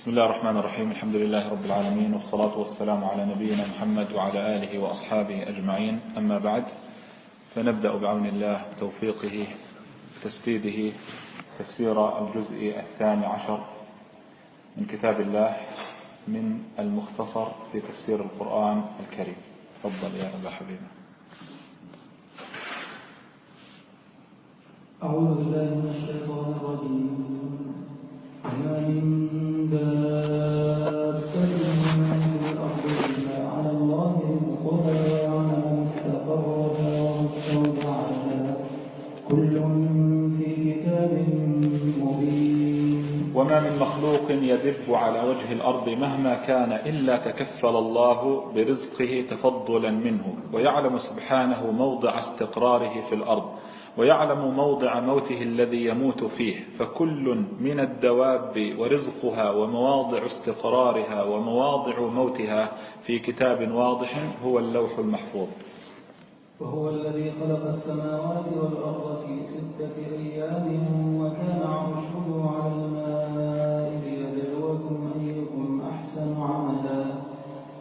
بسم الله الرحمن الرحيم الحمد لله رب العالمين والصلاة والسلام على نبينا محمد وعلى آله وأصحابه أجمعين أما بعد فنبدأ بعون الله توفيقه تسديده تفسير الجزء الثاني عشر من كتاب الله من المختصر في تفسير القرآن الكريم تفضل يا أبا حبيبه أعوذ بالله من الشيطان الرجيم مخلوق يدب على وجه الأرض مهما كان إلا تكفل الله برزقه تفضلا منه ويعلم سبحانه موضع استقراره في الأرض ويعلم موضع موته الذي يموت فيه فكل من الدواب ورزقها ومواضع استقرارها ومواضع موتها في كتاب واضح هو اللوح المحفوظ. وهو الذي خلق السماوات والأرض في ستة أيام وكان عرشه على الماء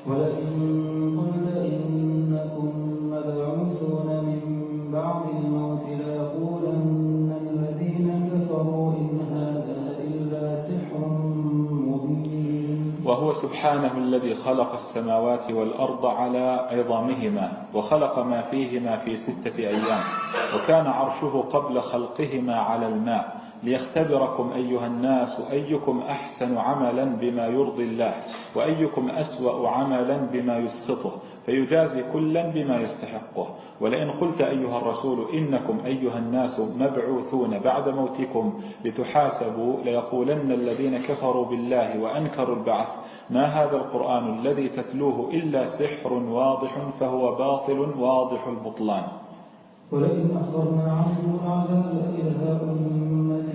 ولئن إنكم مبعوثون من الموت الذين كفروا إن هذا إلا سحر مبين وهو سبحانه الذي خلق السماوات والأرض على عظامهما وخلق ما فيهما في ستة أيام وكان عرشه قبل خلقهما على الماء ليختبركم أيها الناس أيكم أحسن عملا بما يرضي الله وأيكم أسوأ عملا بما يسخطه فيجازي كلا بما يستحقه. ولئن قلت أيها الرسول إنكم أيها الناس مبعوثون بعد موتكم لتحاسبوا ليقولن الذين كفروا بالله وأنكروا البعث ما هذا القرآن الذي تتلوه إلا سحر واضح فهو باطل واضح البطلان. ولئن أخرنا عنه العذاب إلى أمة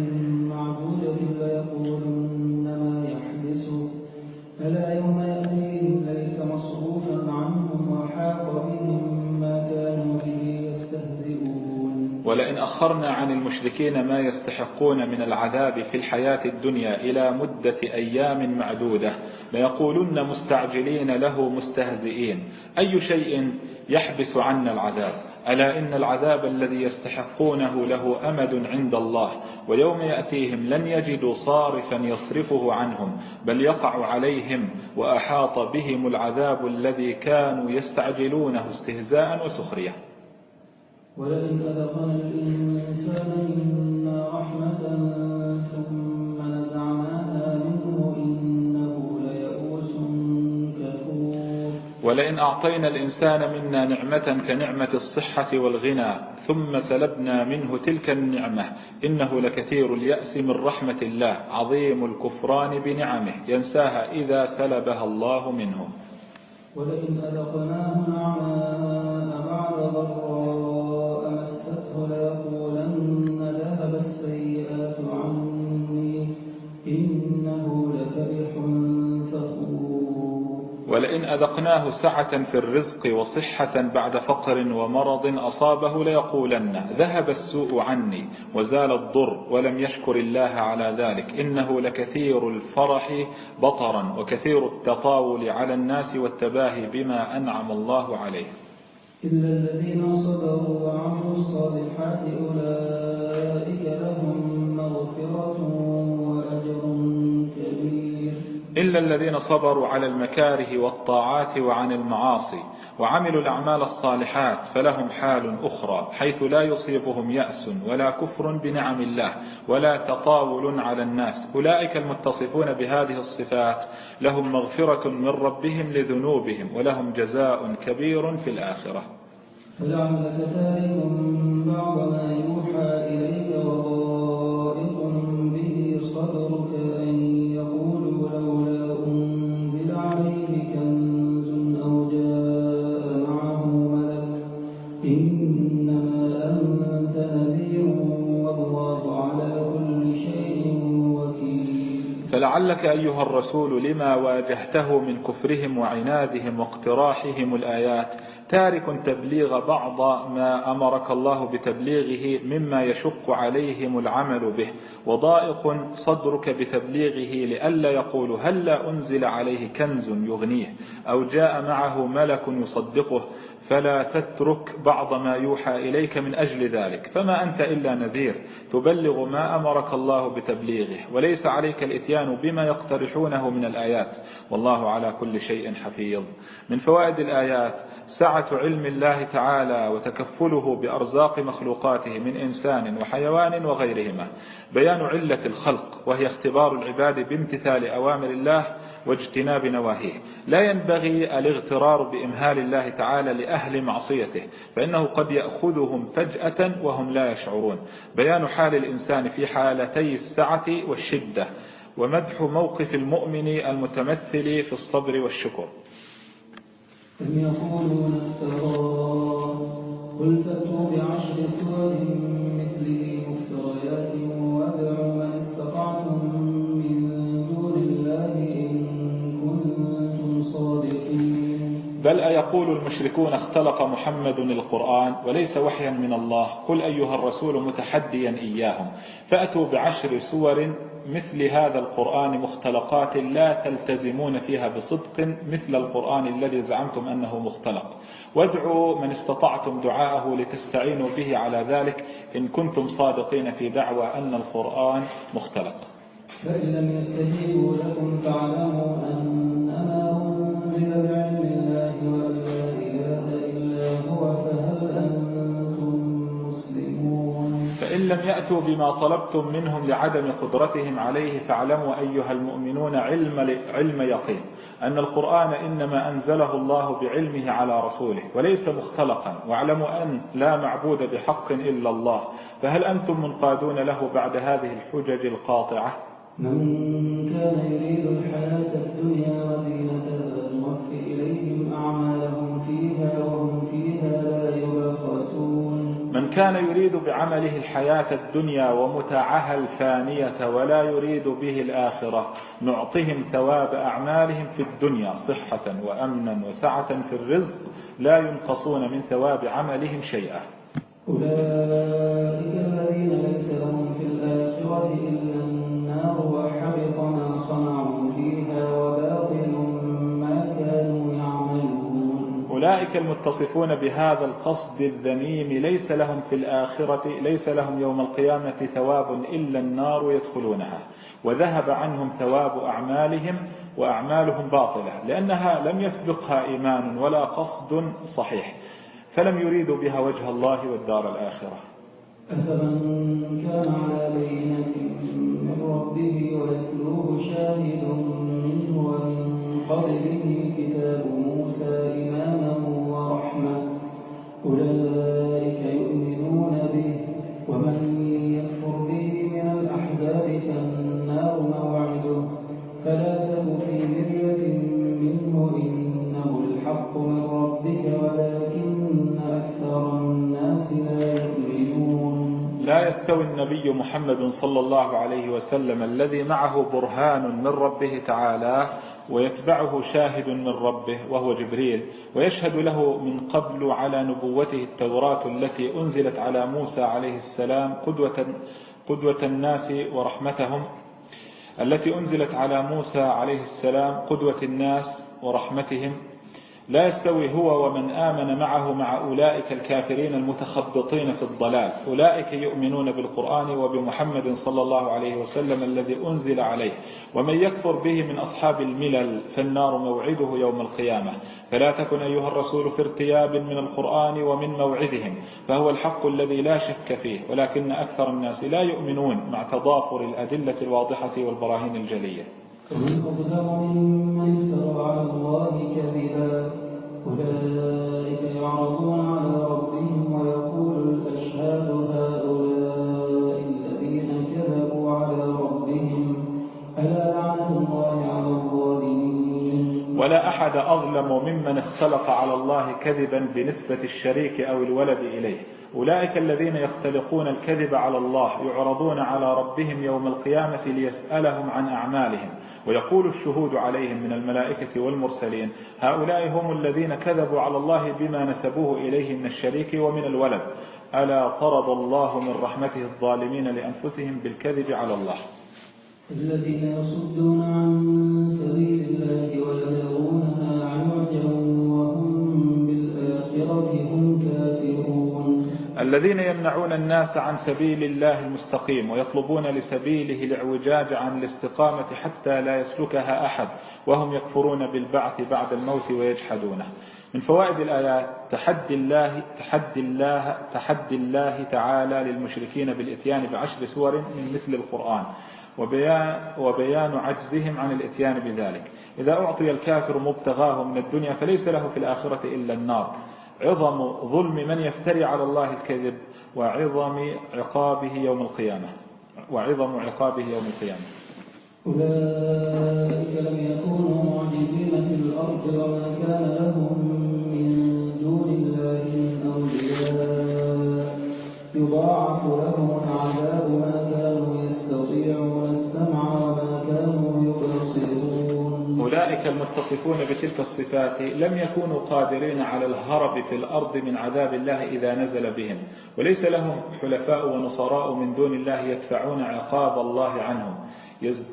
معدودة ليقولن ما يحبس ألا يوم يأتيهم ليس مصروفا عنهم وحاق بهم ما كانوا به يستهزئون. ولئن أخرنا عن المشركين ما يستحقون من العذاب في الحياة الدنيا إلى مدة أيام معدودة ليقولن مستعجلين له مستهزئين. أي شيء يحبس عنا العذاب؟ ألا إن العذاب الذي يستحقونه له أمد عند الله ويوم يأتيهم لن يجدوا صارفا يصرفه عنهم بل يقع عليهم وأحاط بهم العذاب الذي كانوا يستعجلونه استهزاء وسخرية. ولئن أذقنا الإنسان منا رحمة ولئن أعطينا الإنسان منا نعمة كنعمة الصحة والغنى ثم سلبنا منه تلك النعمة إنه لكثير اليأس من رحمة الله عظيم الكفران بنعمه ينساها إذا سلبها الله منه. ولئن أذقناه نعماء بعد ضراء ولئن أذقناه سعة في الرزق وصحة بعد فقر ومرض أصابه ليقولن ذهب السوء عني وزال الضر ولم يشكر الله على ذلك إنه لكثير الفرح بطرا وكثير التطاول على الناس والتباهي بما أنعم الله عليه. إلا الذين صبروا وعملوا الصالحات أولئك لهم إلا الذين صبروا على المكاره والطاعات وعن المعاصي وعملوا الأعمال الصالحات فلهم حال أخرى حيث لا يصيبهم يأس ولا كفر بنعم الله ولا تطاول على الناس. أولئك المتصفون بهذه الصفات لهم مغفرة من ربهم لذنوبهم ولهم جزاء كبير في الآخرة. فلعلك تارك بعض ما يوحى إليك وضائق فلعلك أيها الرسول لما واجهته من كفرهم وعنادهم واقتراحهم الآيات. تارك تبليغ بعض ما أمرك الله بتبليغه مما يشق عليهم العمل به. وضائق صدرك بتبليغه لئلا يقول هل لا أنزل عليه كنز يغنيه. أو جاء معه ملك يصدقه. فلا تترك بعض ما يوحى إليك من أجل ذلك. فما أنت إلا نذير. تبلغ ما أمرك الله بتبليغه وليس عليك الإتيان بما يقترحونه من الآيات. والله على كل شيء حفيظ. من فوائد الآيات سعة علم الله تعالى وتكفله بأرزاق مخلوقاته من إنسان وحيوان وغيرهما. بيان علة الخلق وهي اختبار العباد بامتثال أوامر الله واجتناب نواهيه. لا ينبغي الاغترار بإمهال الله تعالى لأهل معصيته فإنه قد يأخذهم فجأة وهم لا يشعرون. بيان حال الإنسان في حالتي السعة والشدة ومدح موقف المؤمن المتمثل في الصبر والشكر. أم يقولون قل فأتوا بعشر سور بل أيقول المشركون اختلق محمد القرآن وليس وحيا من الله. قل أيها الرسول متحديا إياهم. فأتوا بعشر سور مثل هذا القرآن مختلقات لا تلتزمون فيها بصدق مثل القرآن الذي زعمتم أنه مختلق. وادعوا من استطعتم دعاءه لتستعينوا به على ذلك. إن كنتم صادقين في دعوى أن القرآن مختلق. فإن لم يستجيبوا لكم فاعلموا أنما لم يأتوا بما طلبتم منهم لعدم قدرتهم عليه فاعلموا أيها المؤمنون علم, علم يقين أن القرآن إنما أنزله الله بعلمه على رسوله وليس مختلقا واعلموا أن لا معبود بحق إلا الله فهل أنتم منقادون له بعد هذه الحجج القاطعة؟ من كان يريد الحياة الدنيا وزينتها نوفي إليهم أعمالهم كان يريد بعمله الحياة الدنيا ومتاعها الفانية ولا يريد به الآخرة نعطهم ثواب أعمالهم في الدنيا صحة وأمنا وسعة في الرزق لا ينقصون من ثواب عملهم شيئا. أولئك أولئك المتصفون بهذا القصد الذميم ليس لهم في الآخرة ليس لهم يوم القيامة ثواب إلا النار يدخلونها. وذهب عنهم ثواب أعمالهم وأعمالهم باطلة لأنها لم يسبقها إيمان ولا قصد صحيح. فلم يريدوا بها وجه الله والدار الآخرة. أفمن كان على بينة من ربه ويتلوه شاهد منه ومن قبله كتاب موسى إماما يستوي النبي محمد صلى الله عليه وسلم الذي معه برهان من ربه تعالى ويتبعه شاهد من ربه وهو جبريل ويشهد له من قبل على نبوته التوراة التي أنزلت على موسى عليه السلام قدوة, قدوة الناس ورحمتهم التي أنزلت على موسى عليه السلام قدوة الناس ورحمتهم لا يستوي هو ومن آمن معه مع أولئك الكافرين المتخبطين في الضلال. أولئك يؤمنون بالقرآن وبمحمد صلى الله عليه وسلم الذي أنزل عليه. ومن يكفر به من أصحاب الملل فالنار موعده يوم القيامة. فلا تكن أيها الرسول في ارتياب من القرآن ومن موعدهم. فهو الحق الذي لا شك فيه. ولكن أكثر الناس لا يؤمنون مع تضافر الأدلة الواضحة والبراهين الجلية. ومن أظلم ممن على الله كذبا أولئك يعرضون على ربهم ويقول الأشهاد هؤلاء الذين كذبوا على ربهم ألا الله على الظالمين؟ ولا أحد أظلم ممن اختلق على الله كذبا بنسبة الشريك أو الولد إليه. أولئك الذين يختلقون الكذب على الله يعرضون على ربهم يوم القيامة ليسألهم عن أعمالهم. ويقول الشهود عليهم من الملائكة والمرسلين هؤلاء هم الذين كذبوا على الله بما نسبوه إليه من الشريك ومن الولد. ألا طرد الله من رحمته الظالمين لأنفسهم بالكذب على الله. الذين يصدون عن الذين يمنعون الناس عن سبيل الله المستقيم ويطلبون لسبيله الإعوجاج عن الاستقامة حتى لا يسلكها أحد وهم يكفرون بالبعث بعد الموت ويجحدونه. من فوائد الآيات تحدي الله تحدي الله تحدي الله تعالى للمشركين بالإتيان بعشر سور من مثل القرآن وبيان, وبيان عجزهم عن الإتيان بذلك. إذا أعطي الكافر مبتغاه من الدنيا فليس له في الآخرة إلا النار. عظم ظلم من يفتري على الله الكذب وعظم عقابه يوم القيامة. وعظم عقابه يوم القيامة. أولئك لم يكونوا معجزين في الأرض وما كان لهم من دون الله من أولياء. يضاعف لهم العذاب ما أولئك المتصفون بتلك الصفات لم يكونوا قادرين على الهرب في الأرض من عذاب الله إذا نزل بهم. وليس لهم حلفاء ونصراء من دون الله يدفعون عقاب الله عنهم.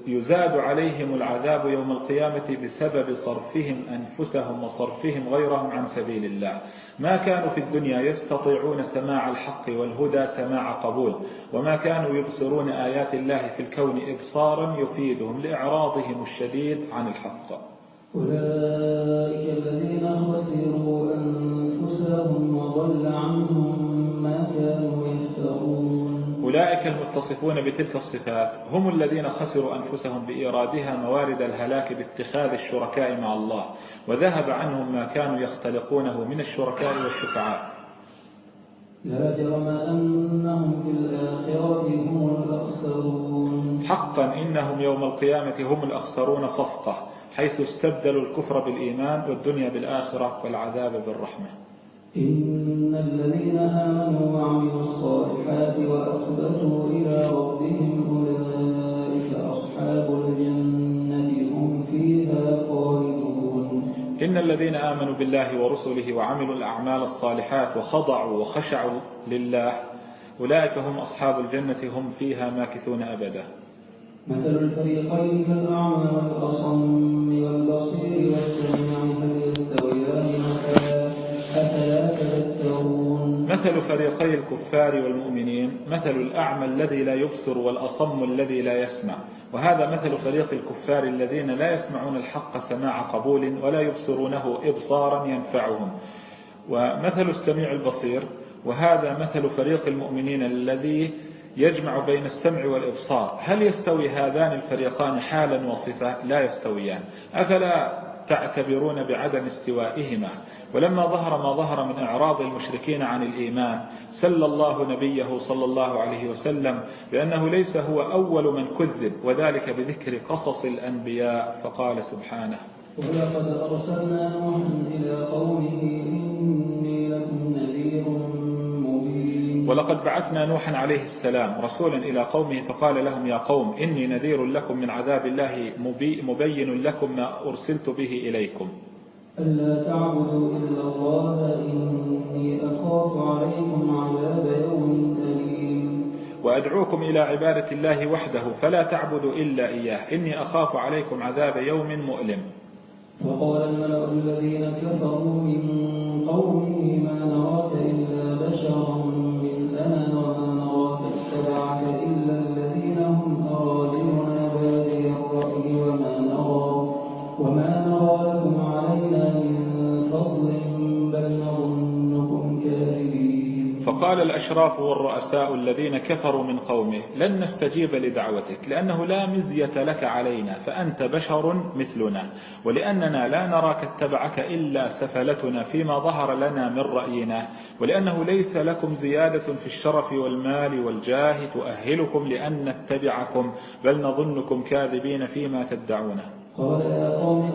يزاد عليهم العذاب يوم القيامة بسبب صرفهم أنفسهم وصرفهم غيرهم عن سبيل الله. ما كانوا في الدنيا يستطيعون سماع الحق والهدى سماع قبول. وما كانوا يبصرون آيات الله في الكون إبصارا يفيدهم لإعراضهم الشديد عن الحق. أولئك الذين خسروا أنفسهم وضل عنهم ما كانوا يفترون. أولئك المتصفون بتلك الصفات. هم الذين خسروا أنفسهم بإيرادها موارد الهلاك باتخاذ الشركاء مع الله وذهب عنهم ما كانوا يختلقونه من الشركاء والشفعاء. لا جرم أنهم في الآخرة هم الأخسرون. حقا إنهم يوم القيامة هم الأخسرون صفقة. حيث استبدلوا الكفر بالإيمان والدنيا بالآخرة والعذاب بالرحمة. إن الذين آمنوا وعملوا الصالحات وأخبتوا إلى ربهم أولئك أصحاب الجنة هم فيها خالدون. إن الذين آمنوا بالله ورسله وعملوا الأعمال الصالحات وخضعوا وخشعوا لله أولئك هم أصحاب الجنة هم فيها ماكثون أبدا. مثل الفريقين كالأعمى والأصم والبصير والسميع هل يستويان أفلا تذكرون مثل فريقي الكفار والمؤمنين مثل الأعمى الذي لا يبصر والأصم الذي لا يسمع. وهذا مثل فريق الكفار الذين لا يسمعون الحق سماع قبول ولا يبصرونه إبصارا ينفعهم. ومثل السميع البصير وهذا مثل فريق المؤمنين الذي يجمع بين السمع والإبصار. هل يستوي هذان الفريقان حالا وصفة؟ لا يستويان. أفلا تعتبرون بعدم استوائهما؟ ولما ظهر ما ظهر من إعراض المشركين عن الإيمان سل الله نبيه صلى الله عليه وسلم بأنه ليس هو أول من كذب وذلك بذكر قصص الأنبياء فقال سبحانه. ولقد أرسلنا نوحا إلى قومه ولقد بعثنا نوحا عليه السلام رسولا إلى قومه فقال لهم يا قوم إني نذير لكم من عذاب الله مبين لكم ما أرسلت به إليكم. ألا تعبدوا إلا الله إني أخاف عليكم عذاب يوم أليم. وأدعوكم إلى عبادة الله وحده فلا تعبدوا إلا إياه. إني أخاف عليكم عذاب يوم مؤلم. وقال الملأ الذين كفروا من قومه ما نراك إلا بشرا فقال الأشراف والرؤساء الذين كفروا من قومه لن نستجيب لدعوتك لأنه لا مزية لك علينا فأنت بشر مثلنا ولأننا لا نراك اتبعك إلا سفلتنا فيما ظهر لنا من رأينا ولأنه ليس لكم زيادة في الشرف والمال والجاه تؤهلكم لأن نتبعكم بل نظنكم كاذبين فيما تدعونه قال يا قوم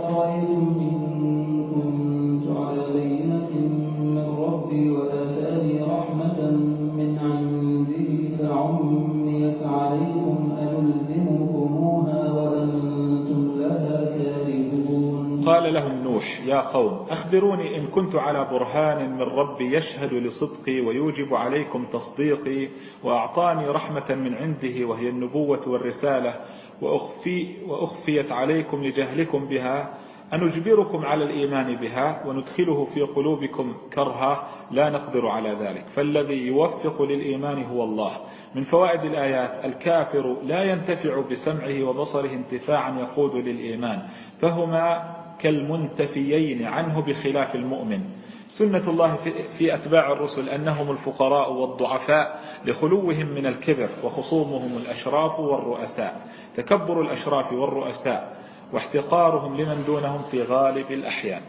قال لهم نوح يا قوم أخبروني إن كنت على برهان من ربي يشهد لصدقي ويوجب عليكم تصديقي وأعطاني رحمة من عنده وهي النبوة والرسالة وأخفي وأخفيت عليكم لجهلكم بها أنجبركم على الإيمان بها وندخله في قلوبكم كرها لا نقدر على ذلك. فالذي يوفق للإيمان هو الله. من فوائد الآيات الكافر لا ينتفع بسمعه وبصره انتفاعا يقود للإيمان فهما كالمنتفيين عنه بخلاف المؤمن. سنة الله في أتباع الرسل أنهم الفقراء والضعفاء لخلوهم من الكبر وخصومهم الأشراف والرؤساء. تكبر الأشراف والرؤساء واحتقارهم لمن دونهم في غالب الأحيان.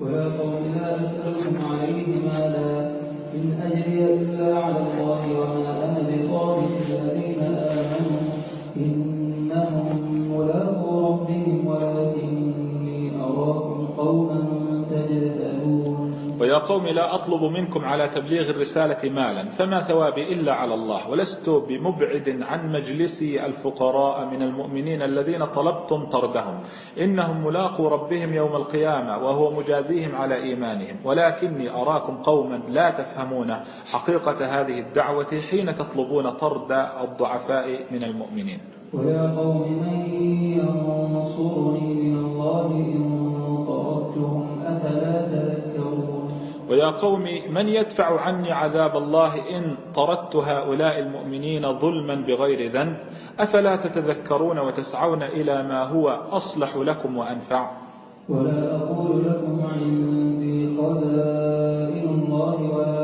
ويا قوم لا أسألكم عليه مالا إن أجري إلا على الله وما أنا بطارد الذين آمنوا إنهم ملاقوا ربهم ولكني ويا قوم لا أطلب منكم على تبليغ الرسالة مالا فما ثوابي إلا على الله ولست بمبعد عن مجلسي الفقراء من المؤمنين الذين طلبتم طردهم. إنهم ملاقوا ربهم يوم القيامة وهو مجازيهم على إيمانهم ولكني أراكم قوما لا تفهمون حقيقة هذه الدعوة حين تطلبون طرد الضعفاء من المؤمنين. ويا قوم من ينصرني من الله إن ويا قوم من يدفع عني عذاب الله إن طردت هؤلاء المؤمنين ظلما بغير ذنب؟ أفلا تتذكرون وتسعون إلى ما هو أصلح لكم وأنفع؟ ولا أقول لكم عندي خزائن الله ولا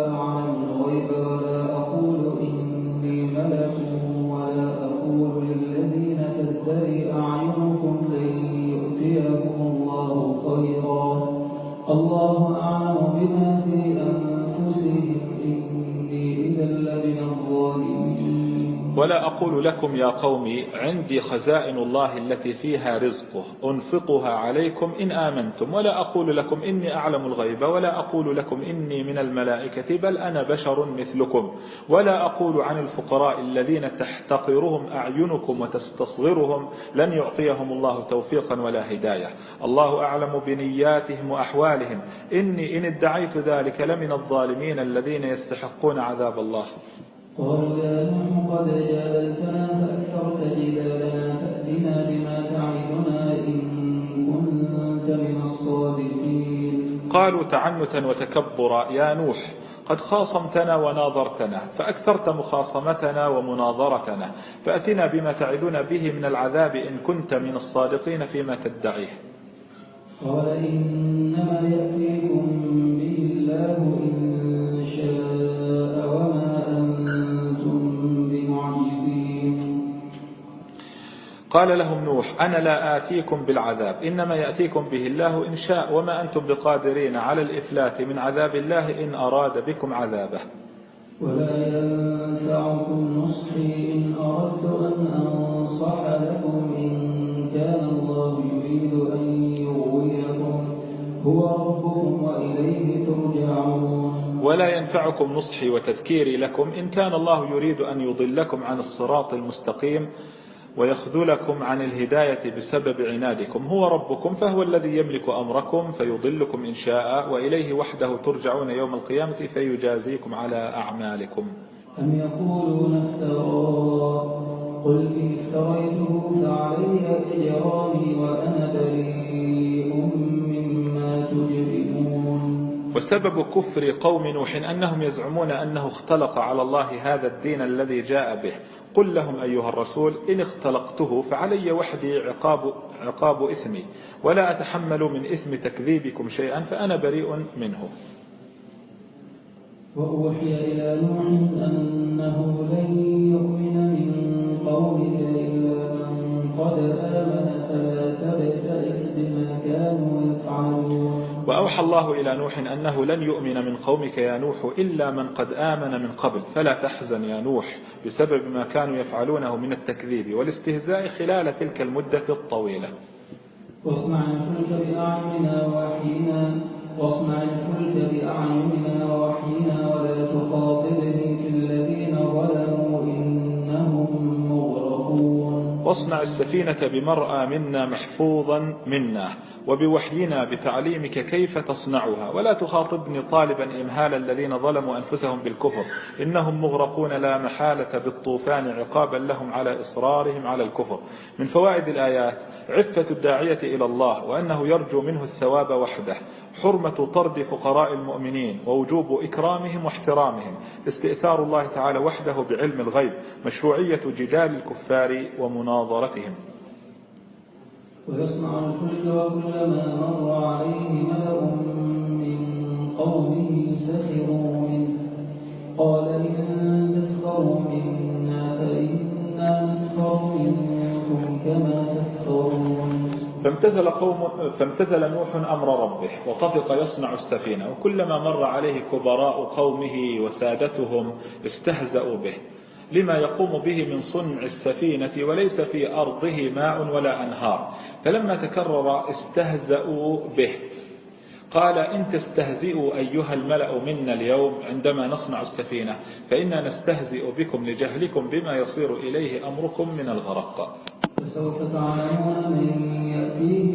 ولا أقول لكم يا قوم عندي خزائن الله التي فيها رزقه أنفقها عليكم إن آمنتم ولا أقول لكم إني أعلم الغيب ولا أقول لكم إني من الملائكة بل أنا بشر مثلكم. ولا أقول عن الفقراء الذين تحتقرهم أعينكم وتستصغرهم لن يعطيهم الله توفيقا ولا هداية. الله أعلم بنياتهم وأحوالهم. إني إن ادعيت ذلك لمن الظالمين الذين يستحقون عذاب الله. قالوا يا نوح قد جادلتنا فأكثرت جدالنا فأتنا بما تعدنا إن كنت من الصادقين. قالوا تعنتا وتكبرا يا نوح قد خاصمتنا وناظرتنا فأكثرت مخاصمتنا ومناظرتنا فأتنا بما تعدنا به من العذاب إن كنت من الصادقين فيما تدعيه. قال إنما يأتيكم به الله إن قال لهم نوح أنا لا آتيكم بالعذاب إنما يأتيكم به الله إن شاء وما أنتم بقادرين على الإفلات من عذاب الله إن أراد بكم عذابه. ولا ينفعكم نصحي إن أردت أن أنصح لكم إن كان الله يريد أن يغويكم هو ربكم وإليه ترجعون. ولا ينفعكم نصحي وتذكيري لكم إن كان الله يريد أن يضلكم عن الصراط المستقيم. ويخذلكم عن الهداية بسبب عنادكم. هو ربكم فهو الذي يملك أمركم فيضلكم إن شاء وإليه وحده ترجعون يوم القيامة فيجازيكم على أعمالكم. أم يقولون افتراه؟ قل إن افتريته فعلي إجرامي وأنا بريء مما تجرمون. وسبب كفر قوم نوح أنهم يزعمون أنه اختلق على الله هذا الدين الذي جاء به. قل لهم أيها الرسول إن اختلقته فعلي وحدي عقاب, عقاب إثمي ولا أتحمل من إثم تكذيبكم شيئا فأنا بريء منه. وأوحي إلى نوح أنه لن يؤمن من قومك إلا من قد آمن فلا تبتئس بما كانوا يفعلون. وأوحى الله إلى نوح أنه لن يؤمن من قومك يا نوح إلا من قد آمن من قبل. فلا تحزن يا نوح بسبب ما كانوا يفعلونه من التكذيب والاستهزاء خلال تلك المدة الطويلة. واصنع الفلك بأعيننا ووحينا واصنع الفلك بأعيننا ووحينا. واصنع السفينة بمرأى منا محفوظا منا وبوحينا بتعليمك كيف تصنعها. ولا تخاطبني طالبا إمهال الذين ظلموا أنفسهم بالكفر. إنهم مغرقون لا محالة بالطوفان عقابا لهم على إصرارهم على الكفر. من فوائد الآيات عفة الداعية إلى الله وأنه يرجو منه الثواب وحده. حرمة طرد فقراء المؤمنين ووجوب إكرامهم واحترامهم. استئثار الله تعالى وحده بعلم الغيب مشروعية جدال الكفار ومناظرتهم. ويصنع الفلك وكلما مر عليه ملأ من قومه سخروا منه. قال إن تسخروا منا فإنا نسخر منكم كما تسخرون فامتثل, قوم فامتثل نوح أمر ربه وطفق يصنع السفينة وكلما مر عليه كبراء قومه وسادتهم استهزأوا به. لما يقوم به من صنع السفينة وليس في أرضه ماء ولا أنهار. فلما تكرر استهزأوا به. قال إن تستهزئوا أيها الملأ منا اليوم عندما نصنع السفينة فإنا نستهزئ بكم لجهلكم بما يصير إليه أمركم من الغرق. فسوف تعلمون من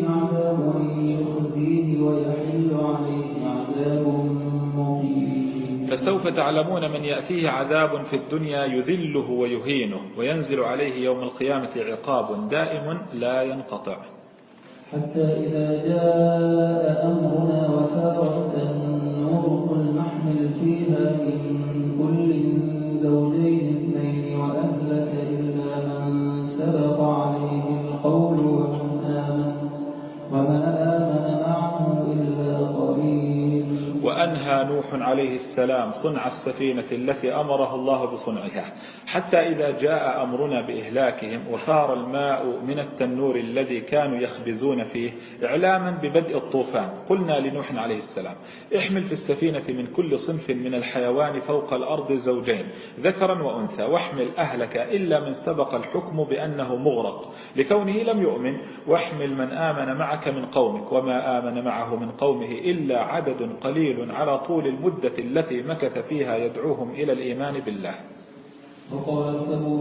عذاب يخزيه ويحل عليه عذاب مقيم. فسوف تعلمون من يأتيه عذاب في الدنيا يذله ويهينه وينزل عليه يوم القيامة عقاب دائم لا ينقطع. حتى إذا جاء أمرنا وفارت النور قل نحمل فيها من كل زوجين وأنهى نوح عليه السلام صنع السفينة التي أمره الله بصنعها. حتى إذا جاء أمرنا بإهلاكهم وثار الماء من التنور الذي كانوا يخبزون فيه إعلاما ببدء الطوفان قلنا لنوح عليه السلام احمل في السفينة من كل صنف من الحيوان فوق الأرض زوجين ذكرا وأنثى واحمل أهلك إلا من سبق الحكم بأنه مغرق. لكونه لم يؤمن واحمل من آمن معك من قومك وما آمن معه من قومه إلا عدد قليل على طول المدة التي مكث فيها يدعوهم إلى الإيمان بالله. وقال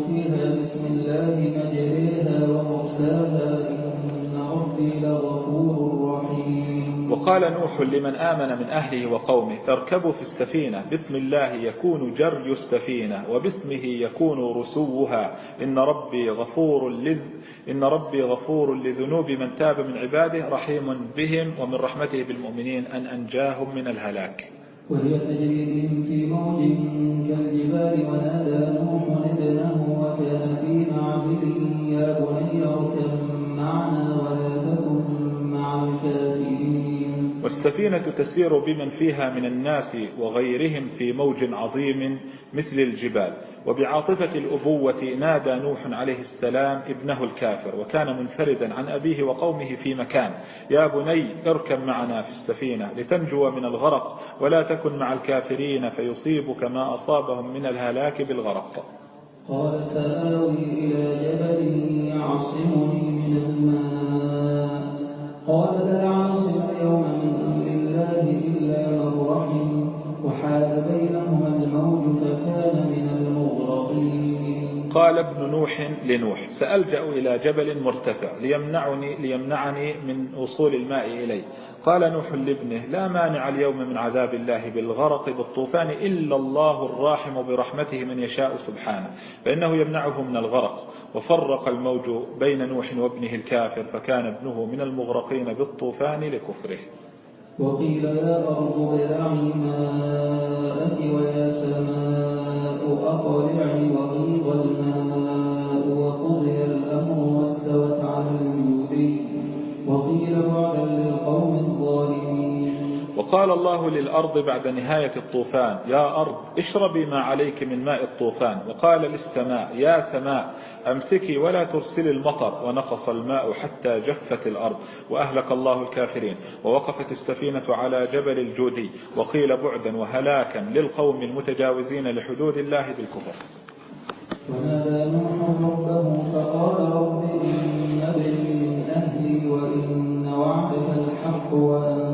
فيها بسم الله مجريها ومرساها إن ربي لغفور رحيم وقال نوح لمن آمن من أهله وقومه اركبوا في السفينة بسم الله يكون جري السفينة وباسمه يكون رسوها. إن ربي غفور لذ إن ربي غفور لذنوب من تاب من عباده رحيم بهم ومن رحمته بالمؤمنين أن أنجاهم من الهلاك. وهي تجري بهم في موج كالجبال ونادى نوح ابنه وكان في معزل يا بني اركب معنا ولا والسفينة تسير بمن فيها من الناس وغيرهم في موج عظيم مثل الجبال. وبعاطفة الأبوة نادى نوح عليه السلام ابنه الكافر وكان منفردا عن أبيه وقومه في مكان. يا بني اركب معنا في السفينة لتنجو من الغرق ولا تكن مع الكافرين فيصيبك ما أصابهم من الهلاك بالغرق. قال سآوي إلى جبل يعصمني من الماء. قال لا عاصم اليوم من أمر الله إلا من رحم وحال بينهما قال ابن نوح لنوح سألجأ إلى جبل مرتفع ليمنعني, ليمنعني من وصول الماء إليه. قال نوح لابنه لا مانع اليوم من عذاب الله بالغرق بالطوفان إلا الله الراحم برحمته من يشاء سبحانه فإنه يمنعه من الغرق. وفرق الموج بين نوح وابنه الكافر فكان ابنه من المغرقين بالطوفان لكفره. وقيل يا أرض ابلعي ماءك ويا سماء أقلعي وغيض الماء وقال الله للأرض بعد نهاية الطوفان يا أرض اشربي ما عليك من ماء الطوفان. وقال للسماء يا سماء أمسكي ولا ترسلي المطر. ونقص الماء حتى جفت الأرض. وأهلك الله الكافرين. ووقفت السفينة على جبل الجودي. وقيل بعدا وهلاكا للقوم المتجاوزين لحدود الله بالكفر. ونادى نوح ربه فقال رب إن من أهلي وإن وعدك الحق وأنت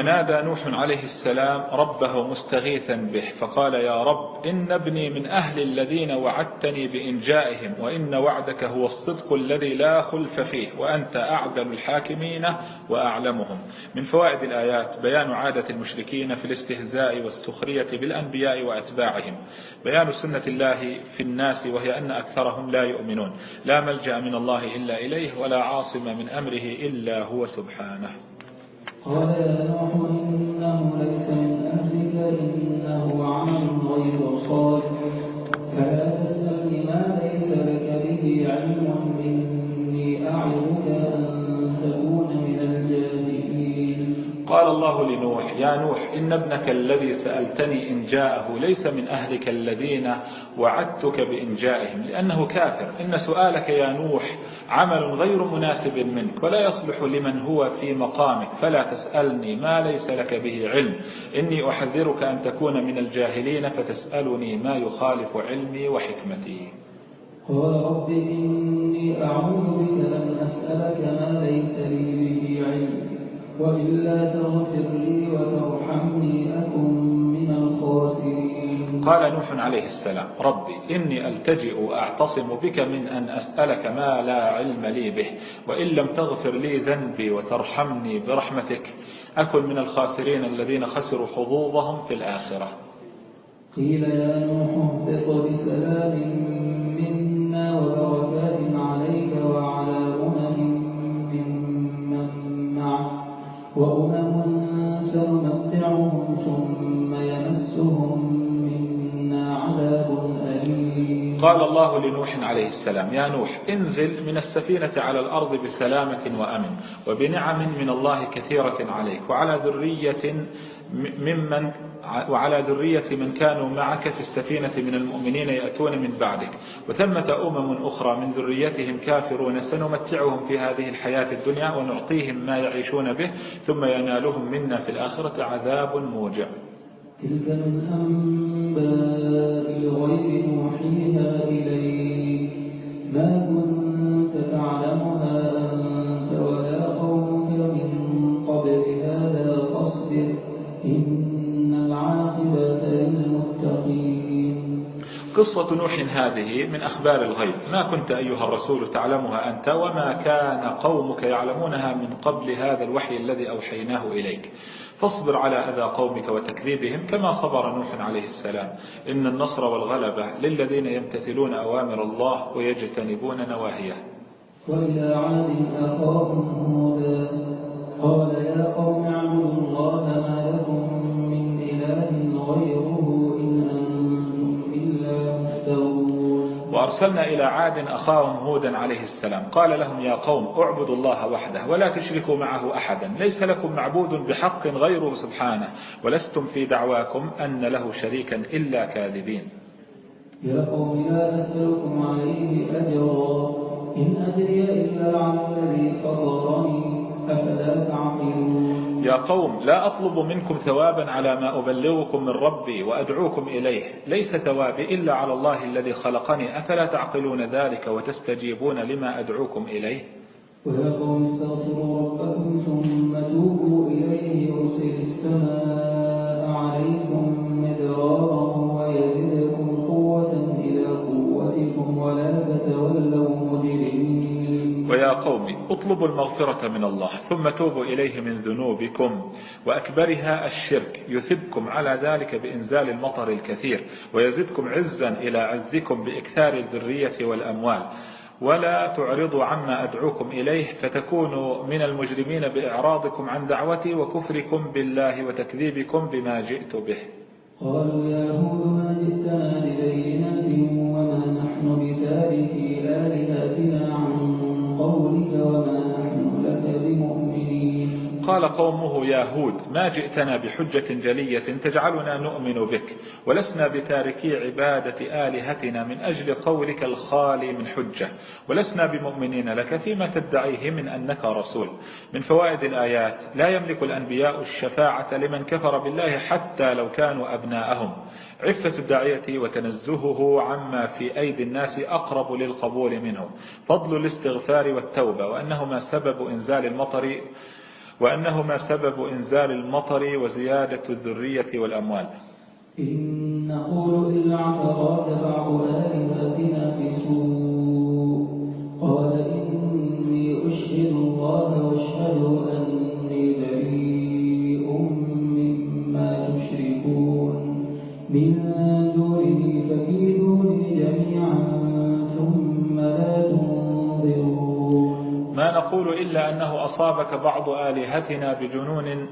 أحكم الحاكمين نادى نوح عليه السلام ربه مستغيثا به فقال يا رب إن ابني من أهل الذين وعدتني بإنجائهم وإن وعدك هو الصدق الذي لا خلف فيه وأنت أعدل الحاكمين وأعلمهم. من فوائد الآيات بيان عادة المشركين في الاستهزاء والسخرية بالأنبياء وأتباعهم. بيان سنة الله في الناس وهي أن أكثرهم لا يؤمنون. لا ملجأ من الله إلا إليه ولا عاصم من أمره إلا هو سبحانه. قال يا نوح إنه ليس من أهلك إنه عمل غير صالح. فلا قال الله لنوح يا نوح إن ابنك الذي سألتني إن جاءه ليس من أهلك الذين وعدتك بإنجائهم لأنه كافر. إن سؤالك يا نوح عمل غير مناسب منك ولا يصلح لمن هو في مقامك فلا تسألني ما ليس لك به علم. إني أحذرك أن تكون من الجاهلين فتسألني ما يخالف علمي وحكمتي. قال رب إني أعوذ بك أن أسألك ما ليس لي به علم. وإلا تغفر لي وترحمني أكن من الخاسرين. قال نوح عليه السلام ربي إني ألتجئ وأعتصم بك من أن أسألك ما لا علم لي به وإن لم تغفر لي ذنبي وترحمني برحمتك أكن من الخاسرين الذين خسروا حظوظهم في الآخرة. قيل يا نوح اهبط بسلام وأمم سنمتعهم ثم يمسهم منا عذاب أليم. قال الله لنوح عليه السلام يا نوح انزل من السفينة على الأرض بسلامة وأمن وبنعم من الله كثيرة عليك وعلى ذرية ممن وعلى ذرية من كانوا معك في السفينة من المؤمنين يأتون من بعدك. وثمة أمم أخرى من ذريتهم كافرون سنمتعهم في هذه الحياة الدنيا ونعطيهم ما يعيشون به ثم ينالهم منا في الآخرة عذاب موجع. تلك من أنباء الغيب نوحيها إليك. ما كنت قصة نوح هذه من أخبار الغيب. ما كنت أيها الرسول تعلمها أنت وما كان قومك يعلمونها من قبل هذا الوحي الذي أوحيناه إليك. فاصبر على أذى قومك وتكذيبهم كما صبر نوح عليه السلام. إن النصر والغلبة للذين يمتثلون أوامر الله ويجتنبون نواهيه. وإلى عاد أخاهم هودا قال يا قوم اعبدوا الله ما وأرسلنا إلى عاد أخاهم هودا عليه السلام. قال لهم يا قوم اعبدوا الله وحده ولا تشركوا معه أحدا. ليس لكم معبود بحق غيره سبحانه. ولستم في دعواكم أن له شريكا إلا كاذبين. يا قوم لا أسألكم عليه أجرا. إن أجري إلا على الذي فطرني أفلا تعقلون؟ يا قوم لا أطلب منكم ثوابا على ما أبلغكم من ربي وأدعوكم إليه. ليس ثوابي إلا على الله الذي خلقني. أفلا تعقلون ذلك وتستجيبون لما أدعوكم إليه؟ ويا قوم استغفروا ربكم ثم توبوا إليه يرسل السماء عليكم مدرارا ويزدكم قوة إلى قوتكم ولا تتولوا مجرمين. ويا قوم اطلبوا المغفرة من الله ثم توبوا إليه من ذنوبكم وأكبرها الشرك. يثبكم على ذلك بإنزال المطر الكثير ويزدكم عزا إلى عزكم بإكثار الذرية والأموال. ولا تعرضوا عما أدعوكم إليه فتكونوا من المجرمين بإعراضكم عن دعوتي وكفركم بالله وتكذيبكم بما جئت به. قالوا يا هود ما جئتنا قال قومه يا هود ما جئتنا بحجة جلية تجعلنا نؤمن بك ولسنا بتاركي عبادة آلهتنا من أجل قولك الخالي من حجة ولسنا بمؤمنين لك فيما تدعيه من أنك رسول. من فوائد الآيات لا يملك الأنبياء الشفاعة لمن كفر بالله حتى لو كانوا أبناءهم. عفة الداعية وتنزهه عما في أيدي الناس أقرب للقبول منه. فضل الاستغفار والتوبة وأنهما سبب إنزال المطر وأنهما سبب إنزال المطر وزيادة الذرية والأموال. إن نقول إلا اعتراك بعض آلهتنا بسوء قال إني أشهد الله نقول إلا أنه أصابك بعض آلهتنا بجنون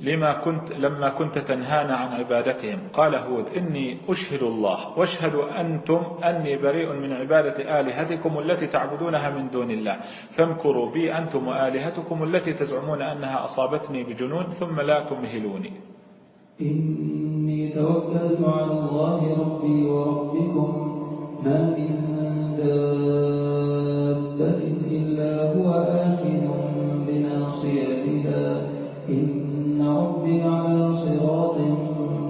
لما كنت لما كنت تنهانا عن عبادتهم. قال هود إني أشهد الله وأشهد أنتم أني بريء من عبادة آلهتكم التي تعبدونها من دون الله. فامكروا بي أنتم وآلهتكم التي تزعمون أنها أصابتني بجنون ثم لا تمهلوني. إني توكلت على الله ربي وربكم ما من دابة إلا هو آخذ بناصيتها. إن ربي على صراط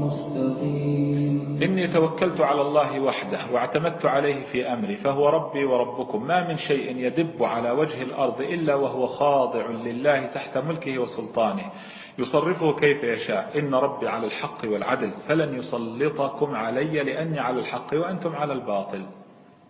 مستقيم. إني توكلت على الله وحده واعتمدت عليه في أمري فهو ربي وربكم. ما من شيء يدب على وجه الأرض إلا وهو خاضع لله تحت ملكه وسلطانه. يصرفه كيف يشاء. إن ربي على الحق والعدل فلن يسلطكم علي لأني على الحق وأنتم على الباطل.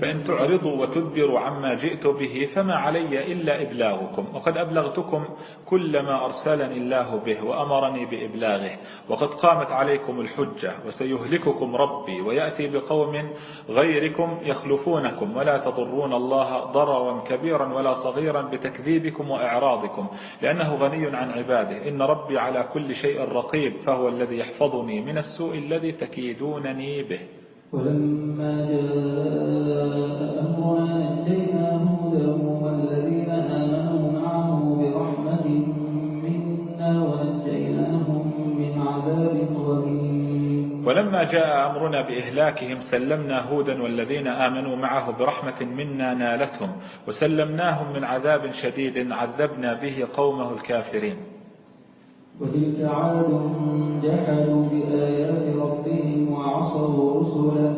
فإن تعرضوا وتدبروا عما جئت به فما علي إلا إبلاغكم. وقد أبلغتكم كل ما أرسلني الله به وأمرني بإبلاغه. وقد قامت عليكم الحجة وسيهلككم ربي ويأتي بقوم غيركم يخلفونكم ولا تضرون الله ضررا كبيرا ولا صغيرا بتكذيبكم وإعراضكم. لأنه غني عن عباده. إن ربي على كل شيء رقيب. فهو الذي يحفظني من السوء الذي تكيدونني به. ولما جاء ولما جاء أمرنا بإهلاكهم سلمنا هودا والذين آمنوا معه برحمة منا نالتهم وسلمناهم من عذاب شديد عذبنا به قومه الكافرين. وتلك عاد جحدوا بآيات ربهم وعصوا رسله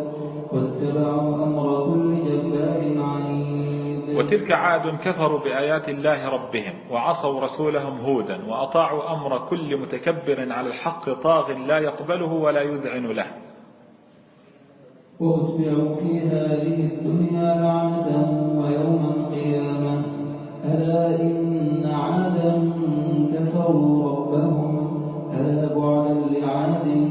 واتبعوا أمر كل جبار عنيد. وتلك عاد كفروا بآيات الله ربهم وعصوا رسولهم هودا وأطاعوا أمر كل متكبر على الحق طاغ لا يقبله ولا يذعن له. وأتبعوا في هذه الدنيا لعنة ويوم القيامة. ألا إن عادا كفروا ربهم ألا بعدا لعاد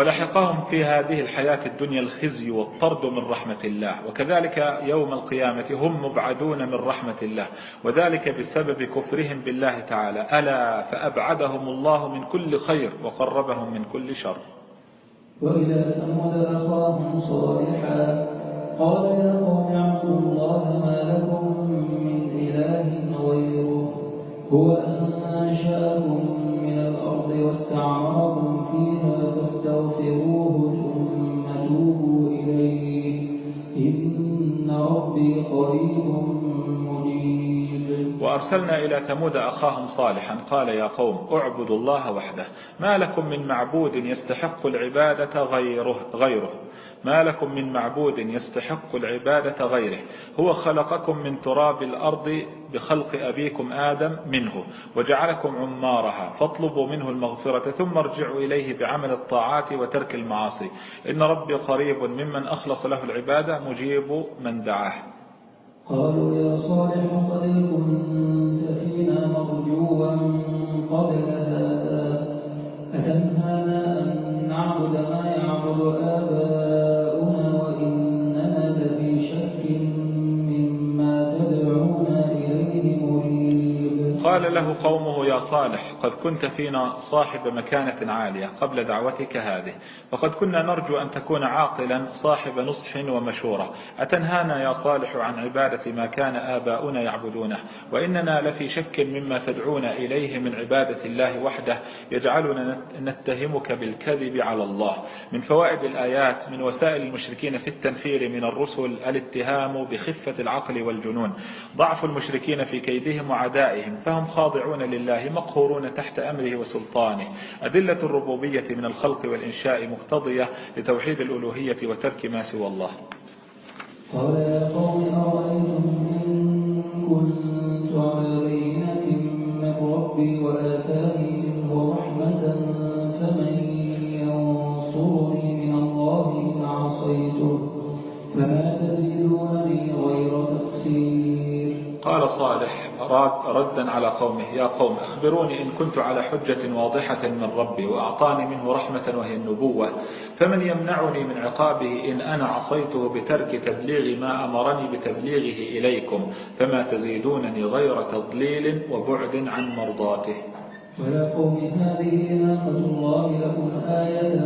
ولحقهم في هذه الحياة الدنيا الخزي والطرد من رحمة الله. وكذلك يوم القيامة هم مبعدون من رحمة الله. وذلك بسبب كفرهم بالله تعالى. ألا فأبعدهم الله من كل خير وقربهم من كل شر. وإلى ثمود أخاهم صالحا قال يا قوم اعبدوا الله ما لكم من إله غيره. هو أنشأكم واستعمركم فيها فاستغفروه ثم توبوا إليه. إن ربي قريب وأرسلنا إلى ثمود أخاهم صالحا. قال يا قوم اعبدوا الله وحده. ما لكم من معبود يستحق العبادة غيره, غيره. ما لكم من معبود يستحق العبادة غيره. هو خلقكم من تراب الأرض بخلق أبيكم آدم منه وجعلكم عمارها فاطلبوا منه المغفرة ثم ارجعوا إليه بعمل الطاعات وترك المعاصي. إن ربي قريب ممن أخلص له العبادة مجيب من دعاه. قالوا يا صالح قد كنت فينا مرجوا قبل هذا أتنهانا أن نعبد ما يعبد آباؤنا قال له قومه يا صالح قد كنت فينا صاحب مكانة عالية قبل دعوتك هذه فقد كنا نرجو أن تكون عاقلا صاحب نصح ومشورة. أتنهانا يا صالح عن عبادة ما كان آباؤنا يعبدونه وإننا لفي شك مما تدعونا إليه من عبادة الله وحده يجعلنا نتهمك بالكذب على الله. من فوائد الآيات من وسائل المشركين في التنفير من الرسل الاتهام بخفة العقل والجنون. ضعف المشركين في كيدهم وعدائهم فهم خاضعون لله مقهورون تحت أمره وسلطانه. أدلة الربوبية من الخلق والإنشاء مقتضية لتوحيد الألوهية وترك ما سوى الله. قال يا قوم أرأيتم إن كنت على بينة من ربي وآتاني منه رحمة فمن ينصرني من الله إن عصيته؟ فما تزيدونني غير تقصير قال صالح ردا على قومه يا قوم أخبروني إن كنت على حجة واضحة من ربي وأعطاني منه رحمة وهي النبوة فمن يمنعني من عقابه إن أنا عصيته بترك تبليغ ما أمرني بتبليغه إليكم فما تزيدونني غير تضليل وبعد عن مرضاته. ويا قوم هذه ناقة الله لكم آية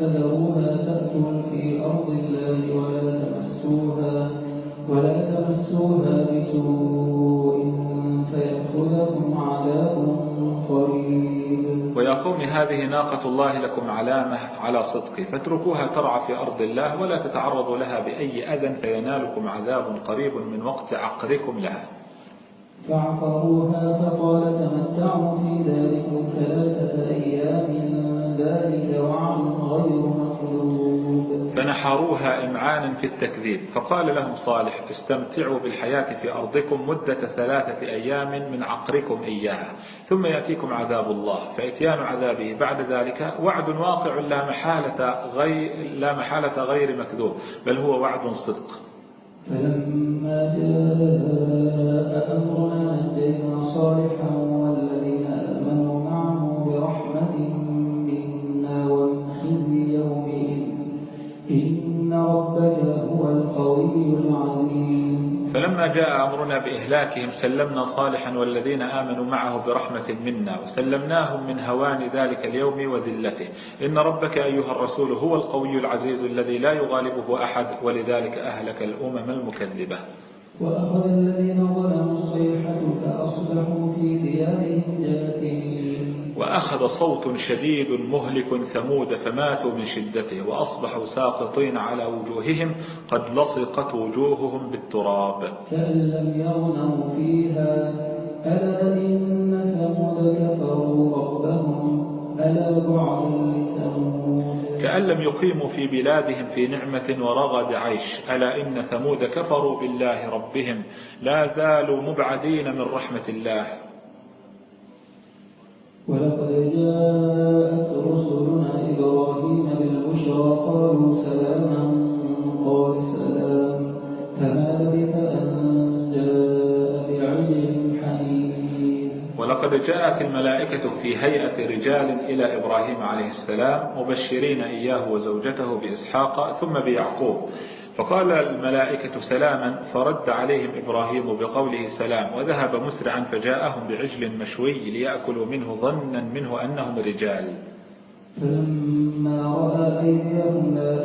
فذروها تأكل في أرض الله ولا تمسوها ولا تمسوها بسوء فيأخذكم عذاب قريب. ويا قوم هذه ناقة الله لكم علامة على صدقي فاتركوها ترعى في أرض الله ولا تتعرضوا لها بأي أذى فينالكم عذاب قريب من وقت عقركم لها. فعقروها فقال تمتعوا في ذلكم ثلاثة أيام. ذلك وعد غير مخلوق فنحروها إمعانا في التكذيب. فقال لهم صالح استمتعوا بالحياة في أرضكم مدة ثلاثة أيام من عقركم إياها ثم يأتيكم عذاب الله. فإتيان عذابه بعد ذلك وعد واقع لا محالة غير, لا محالة غير مكذوب بل هو وعد صدق. فلما جاء أمرنا صالحا فلما جاء أمرنا بإهلاكهم سلمنا صالحا والذين آمنوا معه برحمة منا وسلمناهم من هوان ذلك اليوم وذلته. إن ربك أيها الرسول هو القوي العزيز الذي لا يغالبه أحد ولذلك أهلك الأمم المكذبة. وأخذ الذين ظلموا الصيحة فأصبحوا في ديارهم جاثمين. وأخذ صوت شديد مهلك ثمود فماتوا من شدته وأصبحوا ساقطين على وجوههم قد لصقت وجوههم بالتراب. كأن لم يغنوا فيها ألا إن ثمود كفروا ربهم. ألا بعد لثمود. كأن لم يقيموا في بلادهم في نعمة ورغد عيش ألا إن ثمود كفروا بالله ربهم. لا زالوا مبعدين من رحمة الله. ولقد جاءت رسلنا إبراهيم بالبشرى قالوا سلاما قال سلام فما لبث أن جاء بعجل حنين ولقد جاءت الملائكة في هيئة رجال إلى إبراهيم عليه السلام مبشرين إياه وزوجته بإسحاق ثم بيعقوب. فقال الملائكة سلاما فرد عليهم إبراهيم بقوله سلام وذهب مسرعا فجاءهم بعجل مشوي ليأكلوا منه ظنا منه أنهم رجال. فلما رأى أيديهم لا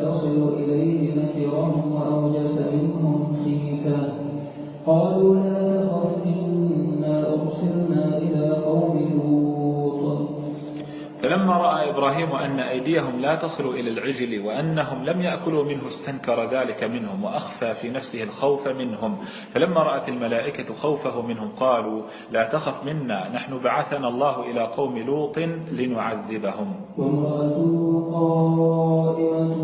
إبراهيم أن أيديهم لا تصل إلى العجل وأنهم لم يأكلوا منه استنكر ذلك منهم وأخفى في نفسه الخوف منهم. فلما رأت الملائكة خوفه منهم قالوا لا تخف منا نحن بعثنا الله إلى قوم لوط لنعذبهم. وامرأته قائمة